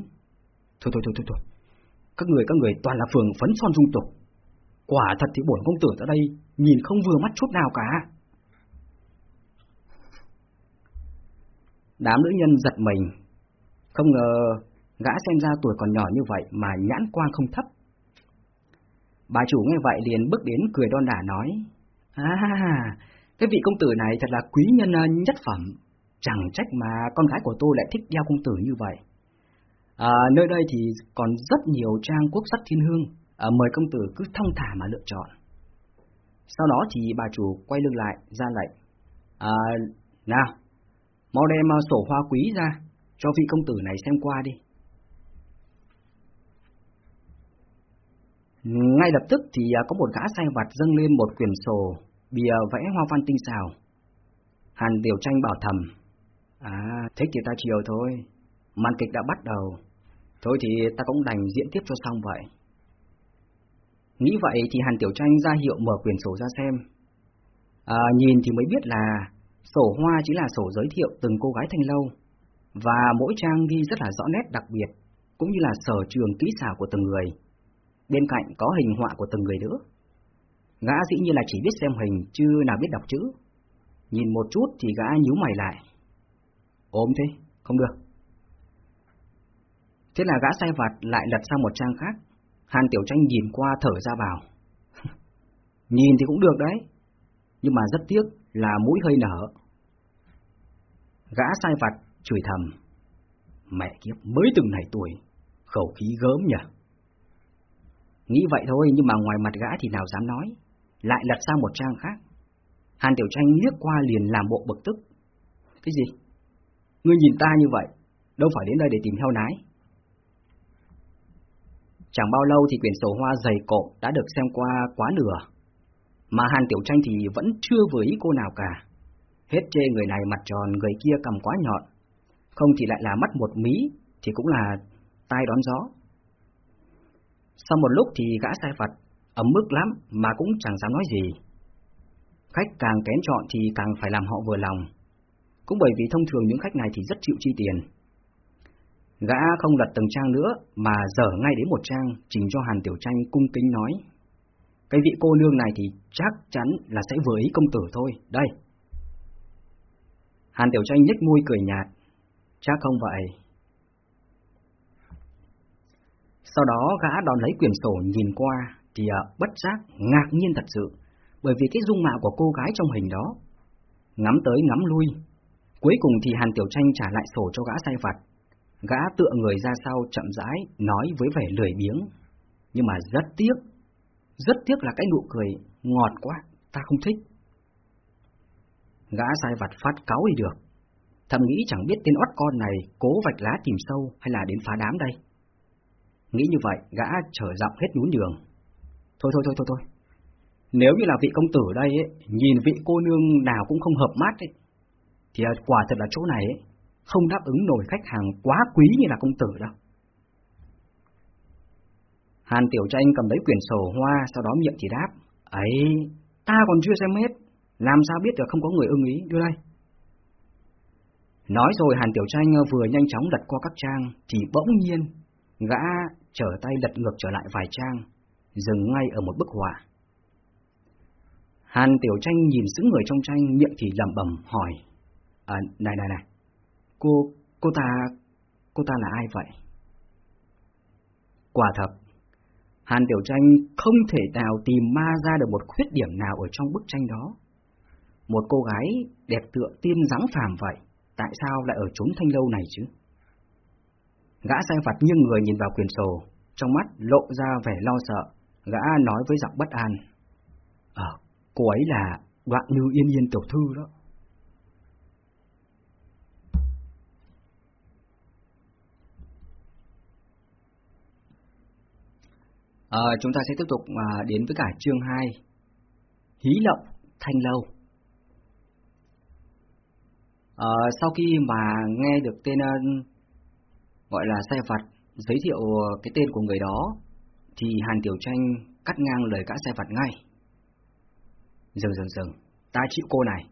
Thôi thôi thôi thôi thôi, các người các người toàn là phường phấn son dung tục. Quả thật thì bổn công tử ở đây nhìn không vừa mắt chút nào cả. Đám nữ nhân giật mình, không ngờ gã xem ra tuổi còn nhỏ như vậy mà nhãn quang không thấp. Bà chủ nghe vậy liền bước đến cười đon đả nói, À, cái vị công tử này thật là quý nhân à, nhất phẩm, Chẳng trách mà con gái của tôi lại thích đeo công tử như vậy. À, nơi đây thì còn rất nhiều trang quốc sắc thiên hương, à, mời công tử cứ thông thả mà lựa chọn. Sau đó thì bà chủ quay lưng lại, ra lệnh. À, nào, mau đem à, sổ hoa quý ra, cho vị công tử này xem qua đi. Ngay lập tức thì à, có một gã sai vặt dâng lên một quyển sổ, bìa vẽ hoa văn tinh xào. Hàn Tiểu Tranh bảo thầm, À, thế thì ta chiều thôi. Màn kịch đã bắt đầu. Thôi thì ta cũng đành diễn tiếp cho xong vậy. Nghĩ vậy thì Hàn Tiểu Tranh ra hiệu mở quyển sổ ra xem. À, nhìn thì mới biết là sổ hoa chỉ là sổ giới thiệu từng cô gái thanh lâu, và mỗi trang ghi rất là rõ nét đặc biệt, cũng như là sở trường kỹ xảo của từng người. Bên cạnh có hình họa của từng người nữa. Gã dĩ như là chỉ biết xem hình chứ nào biết đọc chữ. Nhìn một chút thì gã nhíu mày lại. Ôm thế, không được. Thế là gã sai vặt lại lật sang một trang khác. Hàn Tiểu Tranh nhìn qua thở ra bảo. [LAUGHS] nhìn thì cũng được đấy, nhưng mà rất tiếc là mũi hơi nở. Gã sai vặt chửi thầm. Mẹ kiếp mới từng này tuổi, khẩu khí gớm nhỉ. Nghĩ vậy thôi nhưng mà ngoài mặt gã thì nào dám nói, lại lật sang một trang khác. Hàn Tiểu Tranh liếc qua liền làm bộ bực tức. Cái gì? Ngươi nhìn ta như vậy, đâu phải đến đây để tìm heo nái. Chẳng bao lâu thì quyển sổ hoa dày cộm đã được xem qua quá nửa, mà Hàn Tiểu Tranh thì vẫn chưa vừa ý cô nào cả. Hết chê người này mặt tròn, người kia cầm quá nhọn, không thì lại là mắt một mí, thì cũng là tai đón gió. Sau một lúc thì gã sai phật, ấm mức lắm mà cũng chẳng dám nói gì. Khách càng kén chọn thì càng phải làm họ vừa lòng. Cũng bởi vì thông thường những khách này thì rất chịu chi tiền. Gã không lật từng trang nữa mà dở ngay đến một trang trình cho Hàn Tiểu Tranh cung kính nói. Cái vị cô nương này thì chắc chắn là sẽ vừa ý công tử thôi, đây. Hàn Tiểu Tranh nhếch môi cười nhạt, chắc không vậy. Sau đó gã đón lấy quyển sổ nhìn qua thì uh, bất giác ngạc nhiên thật sự, bởi vì cái dung mạo của cô gái trong hình đó. Ngắm tới ngắm lui, cuối cùng thì Hàn Tiểu Tranh trả lại sổ cho gã sai vặt. Gã tựa người ra sau chậm rãi, nói với vẻ lười biếng. Nhưng mà rất tiếc, rất tiếc là cái nụ cười ngọt quá, ta không thích. Gã sai vặt phát cáo đi được. Thầm nghĩ chẳng biết tên ót con này cố vạch lá tìm sâu hay là đến phá đám đây. Nghĩ như vậy, gã trở giọng hết nhún đường. Thôi thôi thôi thôi thôi. Nếu như là vị công tử đây ấy, nhìn vị cô nương nào cũng không hợp mắt ấy, thì quả thật là chỗ này ấy, không đáp ứng nổi khách hàng quá quý như là công tử đâu. Hàn Tiểu Tranh cầm lấy quyển sổ hoa, sau đó miệng chỉ đáp. Ấy, ta còn chưa xem hết, làm sao biết được không có người ưng ý, đưa đây. Nói rồi Hàn Tiểu Tranh ờ, vừa nhanh chóng lật qua các trang, thì bỗng nhiên, gã trở tay lật ngược trở lại vài trang, dừng ngay ở một bức họa. Hàn Tiểu Tranh nhìn sững người trong tranh, miệng thì lẩm bẩm hỏi. À, này này này, cô, cô ta, cô ta là ai vậy? Quả thật, Hàn Tiểu Tranh không thể nào tìm ma ra được một khuyết điểm nào ở trong bức tranh đó. Một cô gái đẹp tựa tiên dáng phàm vậy, tại sao lại ở chốn thanh lâu này chứ? Gã sai phạt nghiêng người nhìn vào quyền sổ, trong mắt lộ ra vẻ lo sợ, gã nói với giọng bất an. Ờ, cô ấy là đoạn như yên yên tiểu thư đó. À, chúng ta sẽ tiếp tục à, đến với cả chương 2 Hí lộng thanh lâu à, Sau khi mà nghe được tên uh, gọi là xe phạt giới thiệu cái tên của người đó thì Hàn Tiểu Tranh cắt ngang lời cả xe phạt ngay Dừng dừng dừng, ta chịu cô này,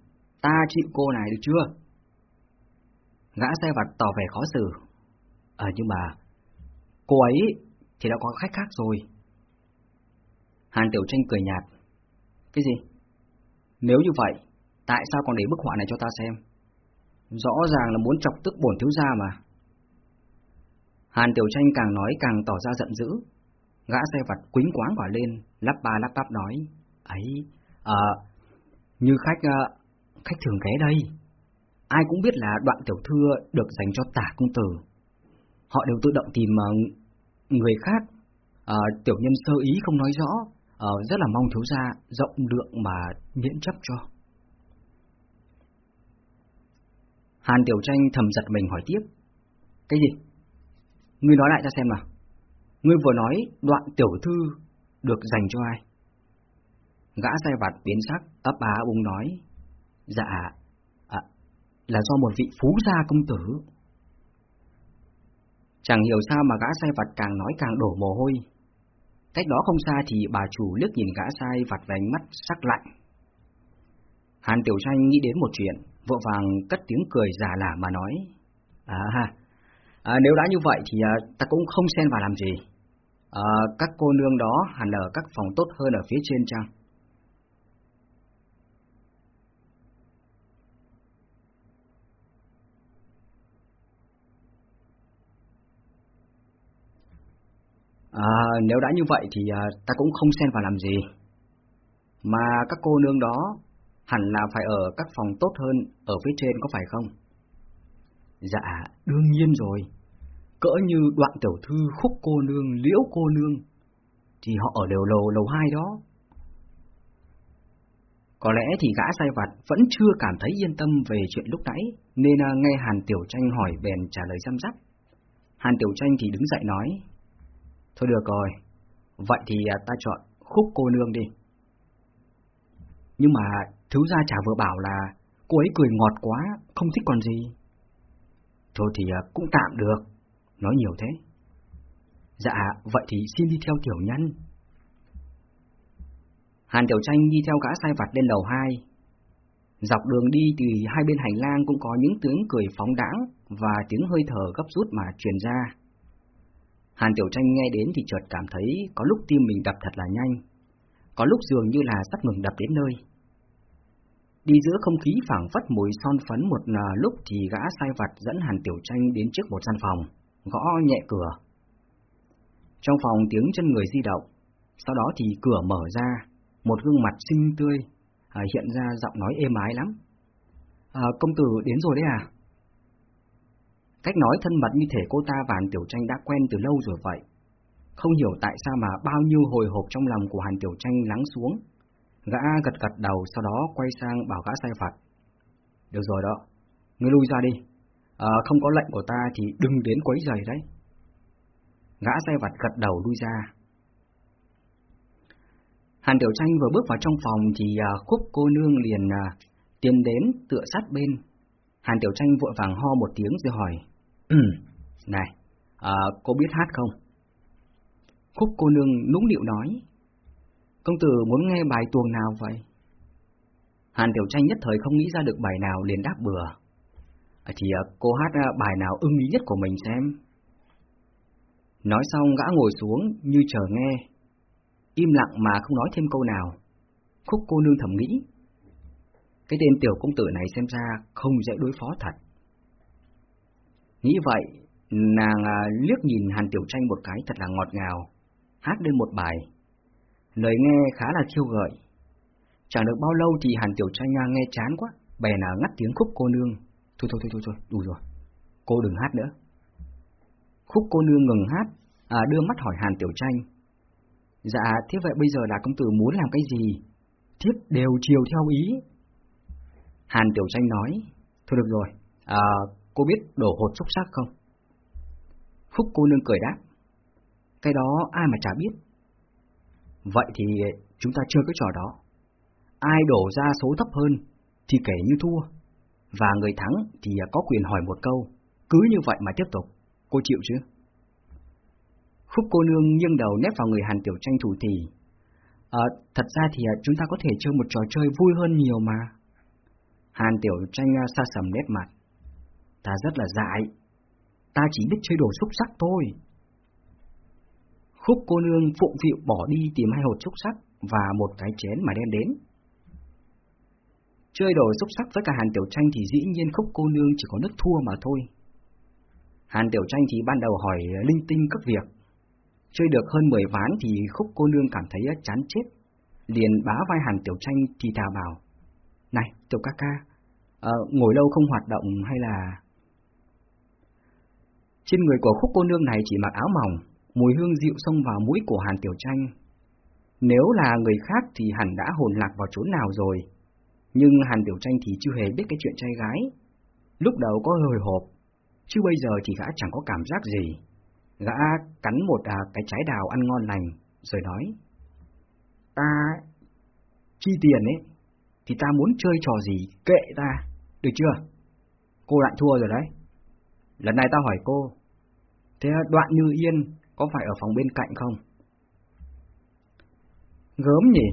ta chịu cô này được chưa? Gã xe vặt tỏ vẻ khó xử. À nhưng mà, cô ấy thì đã có khách khác rồi. Hàn Tiểu Tranh cười nhạt. Cái gì? Nếu như vậy, tại sao còn để bức họa này cho ta xem? Rõ ràng là muốn chọc tức bổn thiếu gia mà. Hàn Tiểu Tranh càng nói càng tỏ ra giận dữ. Gã xe vặt quính quáng quả lên, lắp ba lắp bắp nói. Ấy, à, như khách, ờ, khách thường ghé đây. Ai cũng biết là đoạn tiểu thư được dành cho tả công tử. Họ đều tự động tìm uh, người khác. Uh, tiểu nhân sơ ý không nói rõ, ờ, rất là mong thiếu gia rộng lượng mà miễn chấp cho. Hàn Tiểu Tranh thầm giật mình hỏi tiếp. Cái gì? Ngươi nói lại cho xem nào. Ngươi vừa nói đoạn tiểu thư được dành cho ai? Gã sai vặt biến sắc, ấp á ung nói. Dạ, à, là do một vị phú gia công tử. Chẳng hiểu sao mà gã sai vặt càng nói càng đổ mồ hôi. Cách đó không xa thì bà chủ liếc nhìn gã sai vặt với ánh mắt sắc lạnh. Hàn Tiểu Tranh nghĩ đến một chuyện, vội vàng cất tiếng cười giả lả mà nói. À ha, à, nếu đã như vậy thì à, ta cũng không xen vào làm gì. À, các cô nương đó hẳn ở các phòng tốt hơn ở phía trên chăng? À, nếu đã như vậy thì à, ta cũng không xen vào làm gì. Mà các cô nương đó hẳn là phải ở các phòng tốt hơn ở phía trên có phải không? Dạ, đương nhiên rồi. Cỡ như đoạn tiểu thư khúc cô nương, liễu cô nương, thì họ ở đều lầu lầu hai đó. Có lẽ thì gã sai vặt vẫn chưa cảm thấy yên tâm về chuyện lúc nãy, nên à, nghe Hàn Tiểu Tranh hỏi bèn trả lời giam rắp. Hàn Tiểu Tranh thì đứng dậy nói, Thôi được rồi, vậy thì à, ta chọn khúc cô nương đi. Nhưng mà thiếu gia chả vừa bảo là cô ấy cười ngọt quá, không thích còn gì. Thôi thì à, cũng tạm được, nói nhiều thế. Dạ, vậy thì xin đi theo tiểu nhân. Hàn Tiểu Tranh đi theo gã sai vặt lên lầu 2. Dọc đường đi thì hai bên hành lang cũng có những tiếng cười phóng đãng và tiếng hơi thở gấp rút mà truyền ra. Hàn Tiểu Tranh nghe đến thì chợt cảm thấy có lúc tim mình đập thật là nhanh, có lúc dường như là sắp ngừng đập đến nơi. Đi giữa không khí phảng phất mùi son phấn một à, lúc thì gã sai vặt dẫn Hàn Tiểu Tranh đến trước một gian phòng, gõ nhẹ cửa. Trong phòng tiếng chân người di động, sau đó thì cửa mở ra, một gương mặt xinh tươi à, hiện ra giọng nói êm ái lắm. À, công tử đến rồi đấy à? Cách nói thân mật như thể cô ta và Hàn Tiểu Tranh đã quen từ lâu rồi vậy. Không hiểu tại sao mà bao nhiêu hồi hộp trong lòng của Hàn Tiểu Tranh lắng xuống. Gã gật gật đầu sau đó quay sang bảo gã sai phạt. Được rồi đó, ngươi lui ra đi. À, không có lệnh của ta thì đừng đến quấy giày đấy. Gã sai vặt gật đầu lui ra. Hàn Tiểu Tranh vừa bước vào trong phòng thì à, khúc cô nương liền à, tiến đến tựa sát bên. Hàn Tiểu Tranh vội vàng ho một tiếng rồi hỏi. Ừ, này, à, cô biết hát không? Khúc cô nương nũng điệu nói. Công tử muốn nghe bài tuồng nào vậy? Hàn Tiểu Tranh nhất thời không nghĩ ra được bài nào liền đáp bừa. À, thì à, cô hát à, bài nào ưng ý nhất của mình xem. Nói xong gã ngồi xuống như chờ nghe. Im lặng mà không nói thêm câu nào. Khúc cô nương thầm nghĩ. Cái tên tiểu công tử này xem ra không dễ đối phó thật. Nghĩ vậy, nàng à, liếc nhìn Hàn Tiểu Tranh một cái thật là ngọt ngào, hát lên một bài. Lời nghe khá là khiêu gợi. Chẳng được bao lâu thì Hàn Tiểu Tranh à, nghe chán quá, bèn là ngắt tiếng khúc cô nương. Thôi thôi thôi thôi, thôi đủ rồi, cô đừng hát nữa. Khúc cô nương ngừng hát, à, đưa mắt hỏi Hàn Tiểu Tranh. Dạ, thế vậy bây giờ là công tử muốn làm cái gì? Thiếp đều chiều theo ý. Hàn Tiểu Tranh nói, thôi được rồi, à, Cô biết đổ hột xúc sắc không? Phúc cô nương cười đáp. Cái đó ai mà chả biết. Vậy thì chúng ta chơi cái trò đó. Ai đổ ra số thấp hơn thì kể như thua. Và người thắng thì có quyền hỏi một câu. Cứ như vậy mà tiếp tục. Cô chịu chứ? Phúc cô nương nghiêng đầu nép vào người Hàn Tiểu Tranh thủ thì. À, thật ra thì à, chúng ta có thể chơi một trò chơi vui hơn nhiều mà. Hàn Tiểu Tranh à, xa sầm nét mặt. Ta rất là dại. Ta chỉ biết chơi đồ xúc sắc thôi. Khúc cô nương phụng phịu bỏ đi tìm hai hột xúc sắc và một cái chén mà đem đến. Chơi đồ xúc sắc với cả Hàn Tiểu Tranh thì dĩ nhiên khúc cô nương chỉ có nước thua mà thôi. Hàn Tiểu Tranh thì ban đầu hỏi linh tinh các việc. Chơi được hơn 10 ván thì khúc cô nương cảm thấy chán chết. Liền bá vai Hàn Tiểu Tranh thì thà bảo. Này, Tiểu ca ca, à, ngồi lâu không hoạt động hay là... Trên người của khúc cô nương này chỉ mặc áo mỏng, mùi hương dịu xông vào mũi của Hàn Tiểu Tranh. Nếu là người khác thì hẳn đã hồn lạc vào chốn nào rồi. Nhưng Hàn Tiểu Tranh thì chưa hề biết cái chuyện trai gái. Lúc đầu có hồi hộp, chứ bây giờ thì gã chẳng có cảm giác gì. Gã cắn một à, cái trái đào ăn ngon lành, rồi nói. Ta chi tiền ấy, thì ta muốn chơi trò gì kệ ta, được chưa? Cô lại thua rồi đấy. Lần này ta hỏi cô, Thế đoạn như yên có phải ở phòng bên cạnh không? Gớm nhỉ,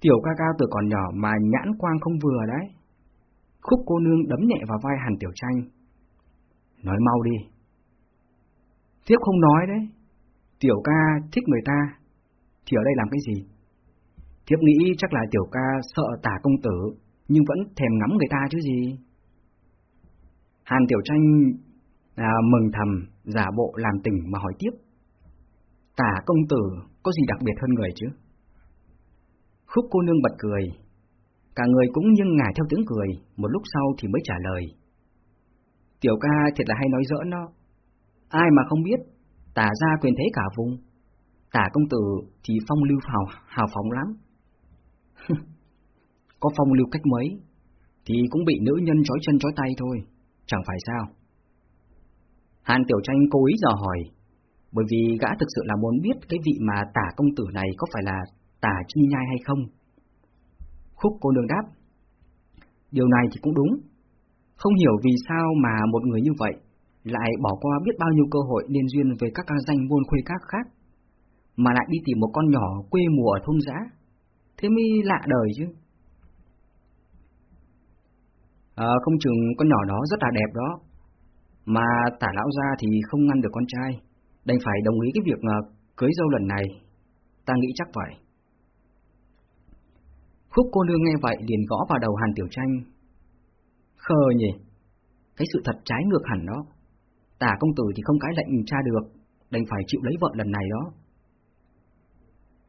tiểu ca ca từ còn nhỏ mà nhãn quang không vừa đấy. Khúc cô nương đấm nhẹ vào vai Hàn Tiểu Tranh. Nói mau đi. Tiếp không nói đấy. Tiểu ca thích người ta, thì ở đây làm cái gì? Thiếp nghĩ chắc là tiểu ca sợ tả công tử, nhưng vẫn thèm ngắm người ta chứ gì. Hàn Tiểu Tranh à, mừng thầm, giả bộ làm tình mà hỏi tiếp. Tả công tử có gì đặc biệt hơn người chứ? Khúc cô nương bật cười, cả người cũng nghiêng ngả theo tiếng cười, một lúc sau thì mới trả lời. Tiểu ca thiệt là hay nói dỡ nó. ai mà không biết, tả ra quyền thế cả vùng. Tả công tử thì phong lưu hào, hào phóng lắm. [LAUGHS] có phong lưu cách mấy, thì cũng bị nữ nhân trói chân trói tay thôi, chẳng phải sao. Hàn Tiểu Tranh cố ý dò hỏi, bởi vì gã thực sự là muốn biết cái vị mà tả công tử này có phải là tả chi nhai hay không. Khúc cô nương đáp, điều này thì cũng đúng, không hiểu vì sao mà một người như vậy lại bỏ qua biết bao nhiêu cơ hội liên duyên với các danh môn khuê các khác, mà lại đi tìm một con nhỏ quê mùa ở thôn giã, thế mới lạ đời chứ. À, không chừng con nhỏ đó rất là đẹp đó, mà tả lão ra thì không ngăn được con trai, đành phải đồng ý cái việc ờ, cưới dâu lần này, ta nghĩ chắc vậy. Khúc cô nương nghe vậy liền gõ vào đầu Hàn Tiểu Tranh. Khờ nhỉ, cái sự thật trái ngược hẳn đó. Tả công tử thì không cái lệnh cha được, đành phải chịu lấy vợ lần này đó.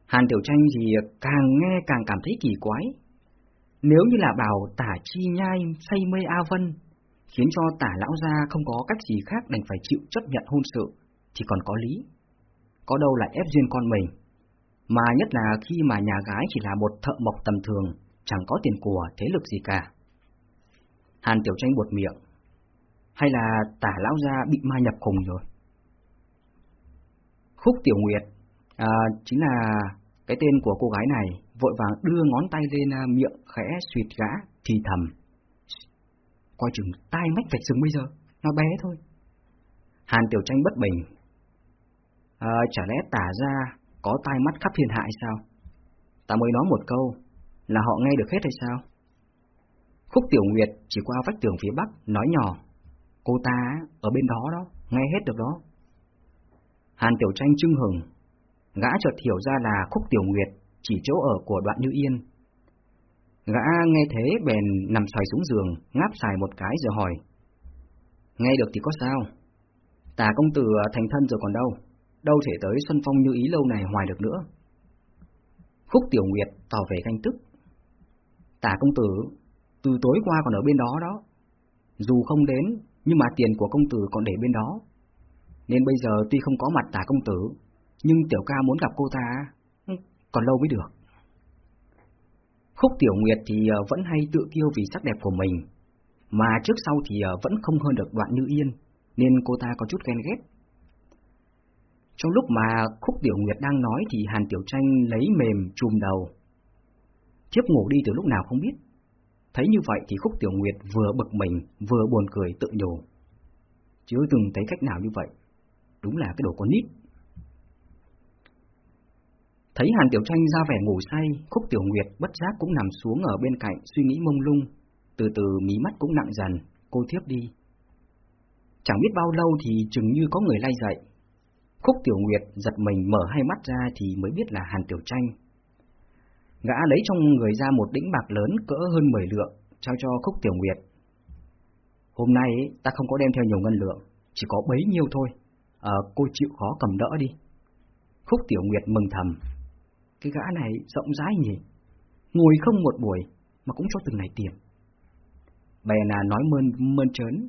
Hàn Tiểu Tranh thì càng nghe càng cảm thấy kỳ quái. Nếu như là bảo tả chi nhai say mê A Vân, khiến cho tả lão gia không có cách gì khác đành phải chịu chấp nhận hôn sự, thì còn có lý. Có đâu lại ép duyên con mình. Mà nhất là khi mà nhà gái chỉ là một thợ mộc tầm thường, chẳng có tiền của, thế lực gì cả. Hàn Tiểu Tranh buột miệng. Hay là tả lão gia bị ma nhập khùng rồi? Khúc Tiểu Nguyệt, à, chính là cái tên của cô gái này, vội vàng đưa ngón tay lên à, miệng khẽ suyệt gã, thì thầm. Coi chừng tai mách vạch rừng bây giờ, nó bé thôi. Hàn Tiểu Tranh bất bình. À, chả lẽ tả ra có tai mắt khắp thiên hại sao? Ta mới nói một câu, là họ nghe được hết hay sao? Khúc Tiểu Nguyệt chỉ qua vách tường phía bắc, nói nhỏ. Cô ta ở bên đó đó, nghe hết được đó. Hàn Tiểu Tranh trưng hừng, gã chợt hiểu ra là Khúc Tiểu Nguyệt chỉ chỗ ở của đoạn Như Yên. Gã nghe thế bèn nằm xoài xuống giường, ngáp xài một cái rồi hỏi. Nghe được thì có sao? Tà công tử thành thân rồi còn đâu, đâu thể tới Xuân Phong như ý lâu này hoài được nữa. Khúc Tiểu Nguyệt tỏ vẻ ganh tức. Tả công tử, từ tối qua còn ở bên đó đó. Dù không đến, nhưng mà tiền của công tử còn để bên đó. Nên bây giờ tuy không có mặt tả công tử, nhưng tiểu ca muốn gặp cô ta, ừ, còn lâu mới được. Khúc Tiểu Nguyệt thì ờ, vẫn hay tự kiêu vì sắc đẹp của mình, mà trước sau thì ờ, vẫn không hơn được đoạn như yên, nên cô ta có chút ghen ghét. Trong lúc mà Khúc Tiểu Nguyệt đang nói thì Hàn Tiểu Tranh lấy mềm chùm đầu. Thiếp ngủ đi từ lúc nào không biết. Thấy như vậy thì Khúc Tiểu Nguyệt vừa bực mình vừa buồn cười tự nhủ. Chưa từng thấy cách nào như vậy. Đúng là cái đồ con nít. Thấy Hàn Tiểu Tranh ra vẻ ngủ say, Khúc Tiểu Nguyệt bất giác cũng nằm xuống ở bên cạnh suy nghĩ mông lung, từ từ mí mắt cũng nặng dần, cô thiếp đi. Chẳng biết bao lâu thì chừng như có người lay dậy. Khúc Tiểu Nguyệt giật mình mở hai mắt ra thì mới biết là Hàn Tiểu Tranh. Gã lấy trong người ra một đĩnh bạc lớn cỡ hơn 10 lượng, trao cho Khúc Tiểu Nguyệt. Hôm nay ta không có đem theo nhiều ngân lượng, chỉ có bấy nhiêu thôi, à, cô chịu khó cầm đỡ đi. Khúc Tiểu Nguyệt mừng thầm, cái gã này rộng rãi nhỉ, ngồi không một buổi mà cũng cho từng này tiền. Bè là nói mơn mơn trớn.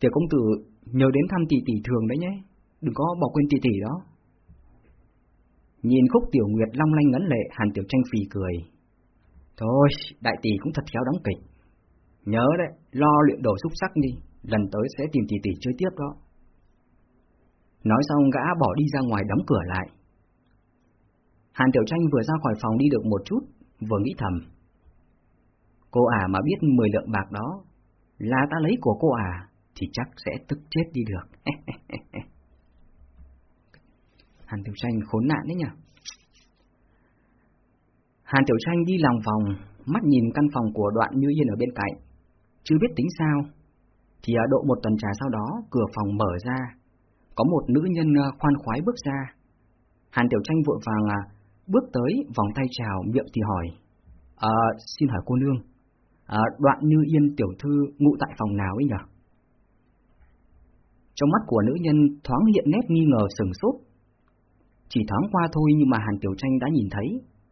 Tiểu công tử nhớ đến thăm tỷ tỷ thường đấy nhé, đừng có bỏ quên tỷ tỷ đó. Nhìn khúc Tiểu Nguyệt long lanh ngấn lệ, Hàn Tiểu Tranh phì cười. Thôi, đại tỷ cũng thật khéo đóng kịch. Nhớ đấy, lo luyện đồ xúc sắc đi, lần tới sẽ tìm tỷ tỷ chơi tiếp đó. Nói xong gã bỏ đi ra ngoài đóng cửa lại. Hàn Tiểu Tranh vừa ra khỏi phòng đi được một chút, vừa nghĩ thầm. Cô ả à mà biết 10 lượng bạc đó, là ta lấy của cô ả, à, thì chắc sẽ tức chết đi được. [LAUGHS] Hàn Tiểu Tranh khốn nạn đấy nhỉ. Hàn Tiểu Tranh đi lòng vòng, mắt nhìn căn phòng của đoạn như yên ở bên cạnh. Chưa biết tính sao, thì ở độ một tuần trà sau đó, cửa phòng mở ra. Có một nữ nhân ờ, khoan khoái bước ra. Hàn Tiểu Tranh vội vàng à, bước tới, vòng tay chào, miệng thì hỏi. À, xin hỏi cô nương, à, đoạn như yên tiểu thư ngụ tại phòng nào ấy nhỉ? Trong mắt của nữ nhân thoáng hiện nét nghi ngờ sừng sốt. Chỉ thoáng qua thôi nhưng mà Hàn Tiểu Tranh đã nhìn thấy,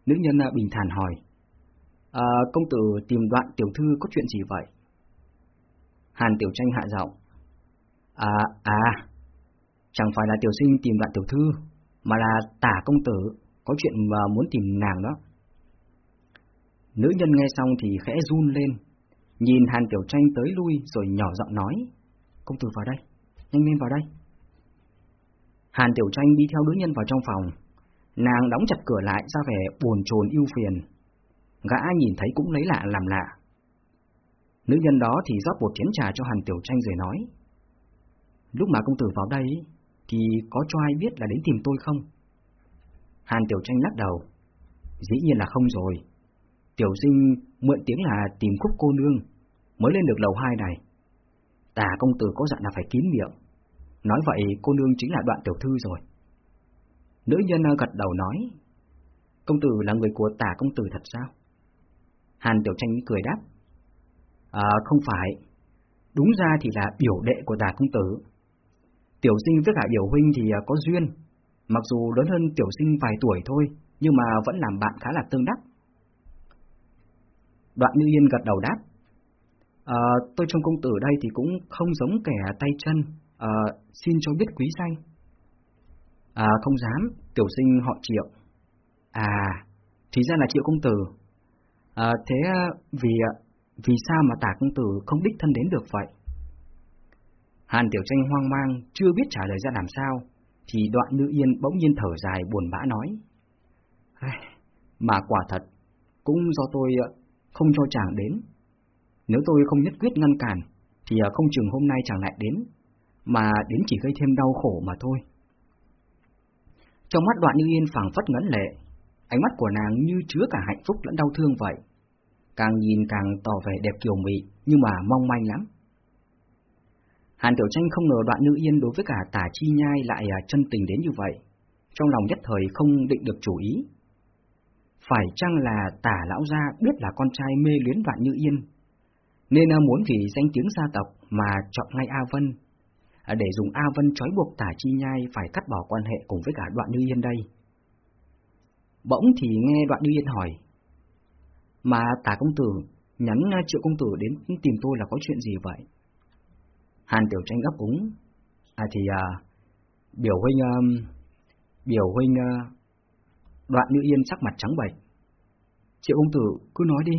nữ nhân à, bình thản hỏi. À, công tử tìm đoạn tiểu thư có chuyện gì vậy? Hàn Tiểu Tranh hạ giọng. À, à, chẳng phải là tiểu sinh tìm đoạn tiểu thư, mà là tả công tử, có chuyện mà muốn tìm nàng đó. Nữ nhân nghe xong thì khẽ run lên, nhìn Hàn Tiểu Tranh tới lui rồi nhỏ giọng nói. Công tử vào đây, nhanh lên vào đây. Hàn Tiểu Tranh đi theo nữ nhân vào trong phòng, nàng đóng chặt cửa lại ra vẻ buồn chồn yêu phiền. Gã nhìn thấy cũng lấy lạ làm lạ. Nữ nhân đó thì rót một chén trà cho Hàn Tiểu Tranh rồi nói. Lúc mà công tử vào đây thì có cho ai biết là đến tìm tôi không? Hàn Tiểu Tranh lắc đầu. Dĩ nhiên là không rồi. Tiểu sinh mượn tiếng là tìm khúc cô nương, mới lên được lầu hai này. Tà công tử có dặn là phải kín miệng. Nói vậy cô nương chính là đoạn tiểu thư rồi. Nữ nhân gật đầu nói, công tử là người của tà công tử thật sao? Hàn Tiểu Tranh cười đáp, à, không phải, đúng ra thì là biểu đệ của tà công tử. Tiểu sinh với cả biểu huynh thì ờ, có duyên, mặc dù lớn hơn tiểu sinh vài tuổi thôi, nhưng mà vẫn làm bạn khá là tương đắc. Đoạn Như Yên gật đầu đáp. À, tôi trong công tử đây thì cũng không giống kẻ tay chân, à, xin cho biết quý danh. À, không dám, tiểu sinh họ triệu. À, thì ra là triệu công tử. À, thế vì vì sao mà tả công tử không đích thân đến được vậy? Hàn Tiểu Tranh hoang mang, chưa biết trả lời ra làm sao, thì đoạn nữ yên bỗng nhiên thở dài buồn bã nói. Mà quả thật, cũng do tôi ờ, không cho chàng đến. Nếu tôi không nhất quyết ngăn cản, thì ờ, không chừng hôm nay chàng lại đến, mà đến chỉ gây thêm đau khổ mà thôi. Trong mắt đoạn như yên phảng phất ngấn lệ, ánh mắt của nàng như chứa cả hạnh phúc lẫn đau thương vậy. Càng nhìn càng tỏ vẻ đẹp kiều mị, nhưng mà mong manh lắm. Hàn Tiểu Tranh không ngờ đoạn nữ yên đối với cả tả chi nhai lại à, chân tình đến như vậy. Trong lòng nhất thời không định được chủ ý, phải chăng là tả lão gia biết là con trai mê luyến đoạn như yên, nên à, muốn vì danh tiếng gia tộc mà chọn ngay A Vân, à, để dùng A Vân trói buộc tả chi nhai phải cắt bỏ quan hệ cùng với cả đoạn như yên đây. Bỗng thì nghe đoạn như yên hỏi, mà tả công tử nhắn triệu công tử đến tìm tôi là có chuyện gì vậy? Hàn Tiểu Tranh ấp úng, à thì à, biểu huynh, um, biểu huynh uh, Đoạn Như Yên sắc mặt trắng bệch. Triệu ông tử cứ nói đi.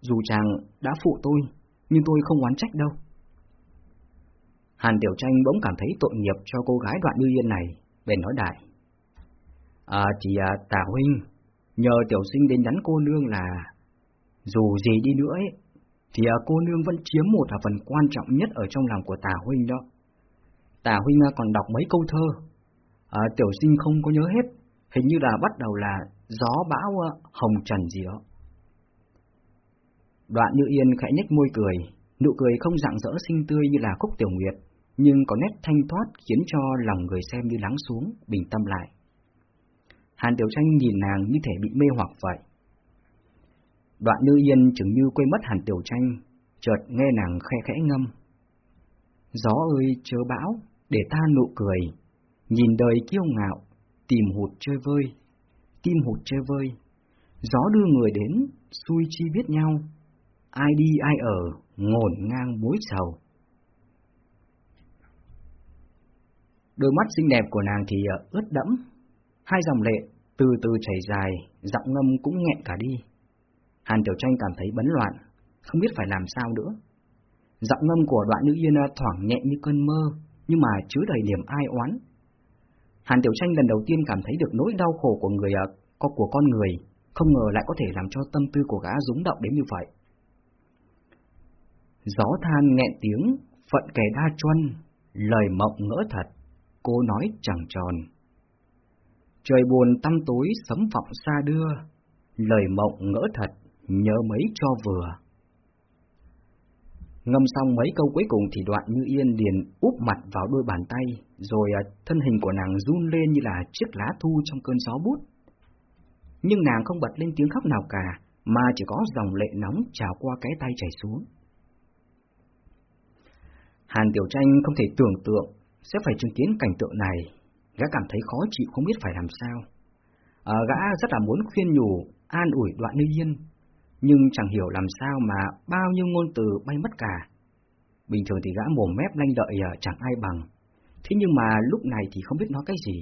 Dù chàng đã phụ tôi, nhưng tôi không oán trách đâu. Hàn Tiểu Tranh bỗng cảm thấy tội nghiệp cho cô gái Đoạn Như Yên này, bèn nói đại. À, chỉ à, Tà Huynh, nhờ Tiểu Sinh đến nhắn cô nương là, dù gì đi nữa ấy, thì à, cô nương vẫn chiếm một phần quan trọng nhất ở trong lòng của Tà Huynh đó. Tà Huynh à, còn đọc mấy câu thơ, à, Tiểu Sinh không có nhớ hết, hình như là bắt đầu là gió bão à, hồng trần gì đó. Đoạn như yên khẽ nhếch môi cười, nụ cười không rạng rỡ xinh tươi như là khúc tiểu nguyệt, nhưng có nét thanh thoát khiến cho lòng người xem như lắng xuống, bình tâm lại. Hàn Tiểu Tranh nhìn nàng như thể bị mê hoặc vậy. Đoạn như yên chừng như quên mất hẳn Tiểu Tranh, chợt nghe nàng khe khẽ ngâm. Gió ơi chớ bão, để ta nụ cười, nhìn đời kiêu ngạo, tìm hụt chơi vơi, tim hụt chơi vơi. Gió đưa người đến, xui chi biết nhau, ai đi ai ở, ngổn ngang mối sầu. Đôi mắt xinh đẹp của nàng thì ờ, ướt đẫm, hai dòng lệ từ từ chảy dài, giọng ngâm cũng nghẹn cả đi. Hàn Tiểu Tranh cảm thấy bấn loạn, không biết phải làm sao nữa. Giọng ngâm của đoạn nữ yên thoảng nhẹ như cơn mơ, nhưng mà chứa đầy niềm ai oán, Hàn Tiểu Tranh lần đầu tiên cảm thấy được nỗi đau khổ của người có của con người, không ngờ lại có thể làm cho tâm tư của gã rúng động đến như vậy. Gió than nghẹn tiếng, phận kẻ đa chuân, lời mộng ngỡ thật, cô nói chẳng tròn. Trời buồn tăm tối sấm vọng xa đưa, lời mộng ngỡ thật, nhớ mấy cho vừa. Ngâm xong mấy câu cuối cùng thì đoạn như yên điền úp mặt vào đôi bàn tay, rồi à, thân hình của nàng run lên như là chiếc lá thu trong cơn gió bút. Nhưng nàng không bật lên tiếng khóc nào cả, mà chỉ có dòng lệ nóng trào qua cái tay chảy xuống. Hàn Tiểu Tranh không thể tưởng tượng sẽ phải chứng kiến cảnh tượng này, gã cảm thấy khó chịu không biết phải làm sao. À, gã rất là muốn khuyên nhủ, an ủi đoạn như yên, nhưng chẳng hiểu làm sao mà bao nhiêu ngôn từ bay mất cả. Bình thường thì gã mồm mép lanh lợi ờ, chẳng ai bằng, thế nhưng mà lúc này thì không biết nói cái gì.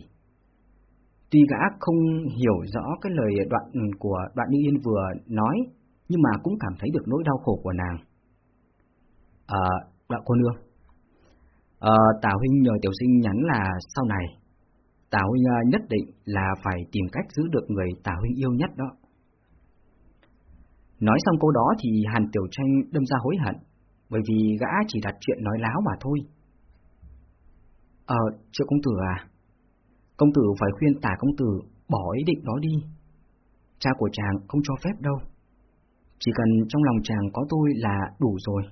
Tuy gã không hiểu rõ cái lời đoạn của đoạn Như Yên vừa nói, nhưng mà cũng cảm thấy được nỗi đau khổ của nàng. Ờ, à, đoạn cô nương, à, Tào Huynh nhờ tiểu sinh nhắn là sau này, Tào Huynh nhất định là phải tìm cách giữ được người Tào Huynh yêu nhất đó. Nói xong câu đó thì Hàn Tiểu Tranh đâm ra hối hận, bởi vì gã chỉ đặt chuyện nói láo mà thôi. Ờ, triệu công tử à, công tử phải khuyên tả công tử bỏ ý định đó đi. Cha của chàng không cho phép đâu. Chỉ cần trong lòng chàng có tôi là đủ rồi.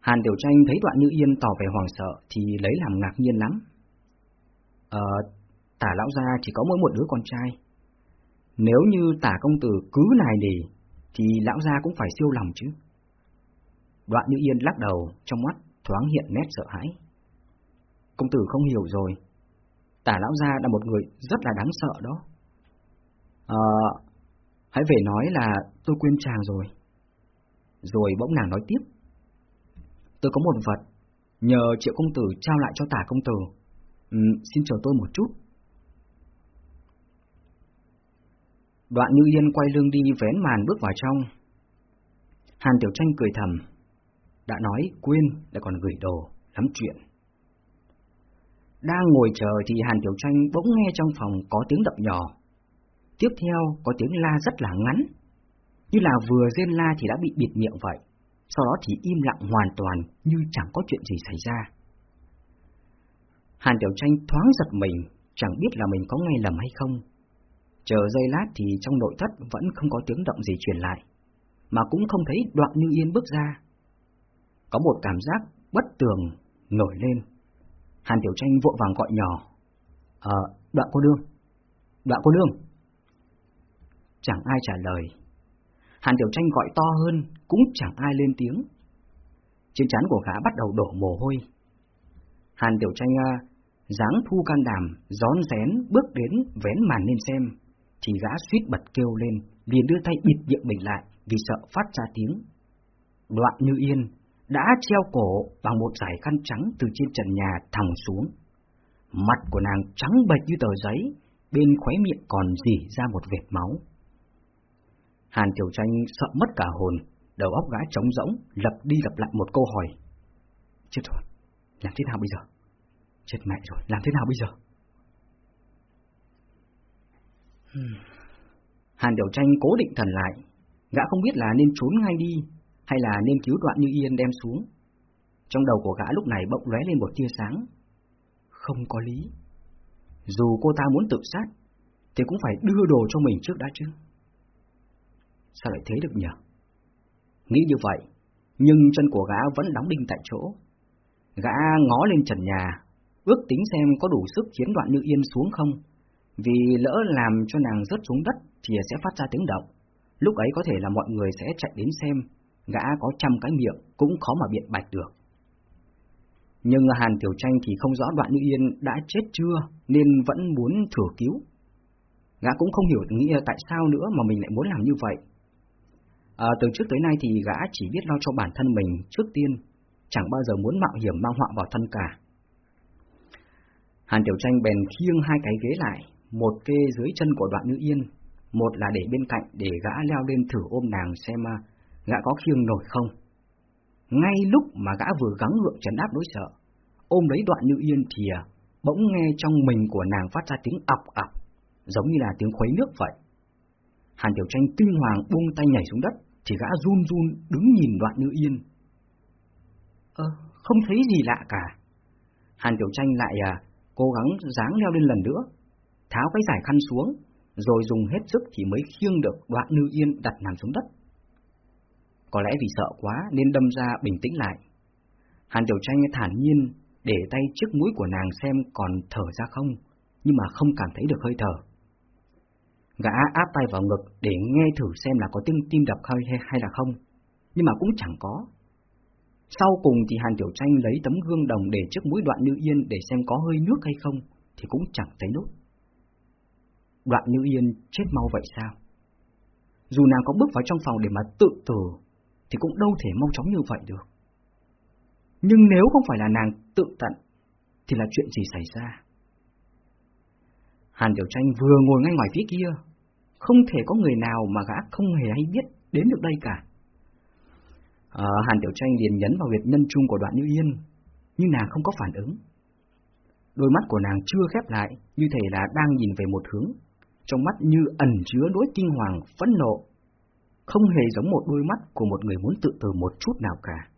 Hàn Tiểu Tranh thấy đoạn như yên tỏ vẻ hoàng sợ thì lấy làm ngạc nhiên lắm. Ờ, tả lão gia chỉ có mỗi một đứa con trai. Nếu như tả công tử cứ nài nỉ, thì lão gia cũng phải siêu lòng chứ. Đoạn như yên lắc đầu, trong mắt thoáng hiện nét sợ hãi. Công tử không hiểu rồi. Tả lão gia là một người rất là đáng sợ đó. Ờ, hãy về nói là tôi quên chàng rồi. Rồi bỗng nàng nói tiếp. Tôi có một vật, nhờ triệu công tử trao lại cho tả công tử. Ừ, xin chờ tôi một chút. Đoạn Như Yên quay lưng đi vén màn bước vào trong. Hàn Tiểu Tranh cười thầm. Đã nói quên lại còn gửi đồ, lắm chuyện. Đang ngồi chờ thì Hàn Tiểu Tranh bỗng nghe trong phòng có tiếng động nhỏ. Tiếp theo có tiếng la rất là ngắn. Như là vừa rên la thì đã bị bịt miệng vậy. Sau đó thì im lặng hoàn toàn như chẳng có chuyện gì xảy ra. Hàn Tiểu Tranh thoáng giật mình, chẳng biết là mình có nghe lầm hay không Chờ giây lát thì trong nội thất vẫn không có tiếng động gì truyền lại, mà cũng không thấy đoạn như yên bước ra. Có một cảm giác bất tường nổi lên. Hàn Tiểu Tranh vội vàng gọi nhỏ. Ờ, đoạn cô đương, Đoạn cô đương. Chẳng ai trả lời. Hàn Tiểu Tranh gọi to hơn, cũng chẳng ai lên tiếng. Trên trán của gã bắt đầu đổ mồ hôi. Hàn Tiểu Tranh à, dáng thu can đảm, gión rén bước đến vén màn lên xem thì gã suýt bật kêu lên, liền đưa tay bịt miệng mình lại vì sợ phát ra tiếng. Đoạn như yên, đã treo cổ bằng một dải khăn trắng từ trên trần nhà thẳng xuống. Mặt của nàng trắng bệch như tờ giấy, bên khóe miệng còn dỉ ra một vệt máu. Hàn Tiểu Tranh sợ mất cả hồn, đầu óc gã trống rỗng, lập đi lặp lại một câu hỏi. Chết rồi, làm thế nào bây giờ? Chết mẹ rồi, làm thế nào bây giờ? Ừ. Hàn điều Tranh cố định thần lại, gã không biết là nên trốn ngay đi, hay là nên cứu đoạn như yên đem xuống. Trong đầu của gã lúc này bỗng lóe lên một tia sáng. Không có lý. Dù cô ta muốn tự sát, thì cũng phải đưa đồ cho mình trước đã chứ. Sao lại thế được nhỉ? Nghĩ như vậy, nhưng chân của gã vẫn đóng đinh tại chỗ. Gã ngó lên trần nhà, ước tính xem có đủ sức khiến đoạn như yên xuống không vì lỡ làm cho nàng rớt xuống đất thì sẽ phát ra tiếng động. Lúc ấy có thể là mọi người sẽ chạy đến xem, gã có trăm cái miệng cũng khó mà biện bạch được. Nhưng Hàn Tiểu Tranh thì không rõ đoạn Như Yên đã chết chưa nên vẫn muốn thử cứu. Gã cũng không hiểu nghĩ tại sao nữa mà mình lại muốn làm như vậy. À, từ trước tới nay thì gã chỉ biết lo cho bản thân mình trước tiên, chẳng bao giờ muốn mạo hiểm mang họa vào thân cả. Hàn Tiểu Tranh bèn khiêng hai cái ghế lại, một kê dưới chân của đoạn nữ yên, một là để bên cạnh để gã leo lên thử ôm nàng xem à, gã có khiêng nổi không. Ngay lúc mà gã vừa gắng gượng chấn áp đối sợ, ôm lấy đoạn như yên thì à, bỗng nghe trong mình của nàng phát ra tiếng ọc ọc, giống như là tiếng khuấy nước vậy. Hàn Tiểu Tranh kinh hoàng buông tay nhảy xuống đất, thì gã run run đứng nhìn đoạn như yên. Ơ, không thấy gì lạ cả. Hàn Tiểu Tranh lại à, cố gắng dáng leo lên lần nữa, tháo cái giải khăn xuống, rồi dùng hết sức thì mới khiêng được đoạn nư Yên đặt nằm xuống đất. Có lẽ vì sợ quá nên đâm ra bình tĩnh lại. Hàn Tiểu Tranh thản nhiên để tay trước mũi của nàng xem còn thở ra không, nhưng mà không cảm thấy được hơi thở. Gã áp tay vào ngực để nghe thử xem là có tiếng tim đập hơi hay là không, nhưng mà cũng chẳng có. Sau cùng thì Hàn Tiểu Tranh lấy tấm gương đồng để trước mũi đoạn Như Yên để xem có hơi nước hay không, thì cũng chẳng thấy nốt. Đoạn Như Yên chết mau vậy sao? Dù nàng có bước vào trong phòng để mà tự tử, thì cũng đâu thể mau chóng như vậy được. Nhưng nếu không phải là nàng tự tận, thì là chuyện gì xảy ra? Hàn Tiểu Tranh vừa ngồi ngay ngoài phía kia, không thể có người nào mà gã không hề hay biết đến được đây cả. À, Hàn Tiểu Tranh liền nhấn vào huyệt nhân trung của đoạn Như Yên, nhưng nàng không có phản ứng. Đôi mắt của nàng chưa khép lại, như thể là đang nhìn về một hướng, trong mắt như ẩn chứa nỗi kinh hoàng, phẫn nộ, không hề giống một đôi mắt của một người muốn tự tử một chút nào cả.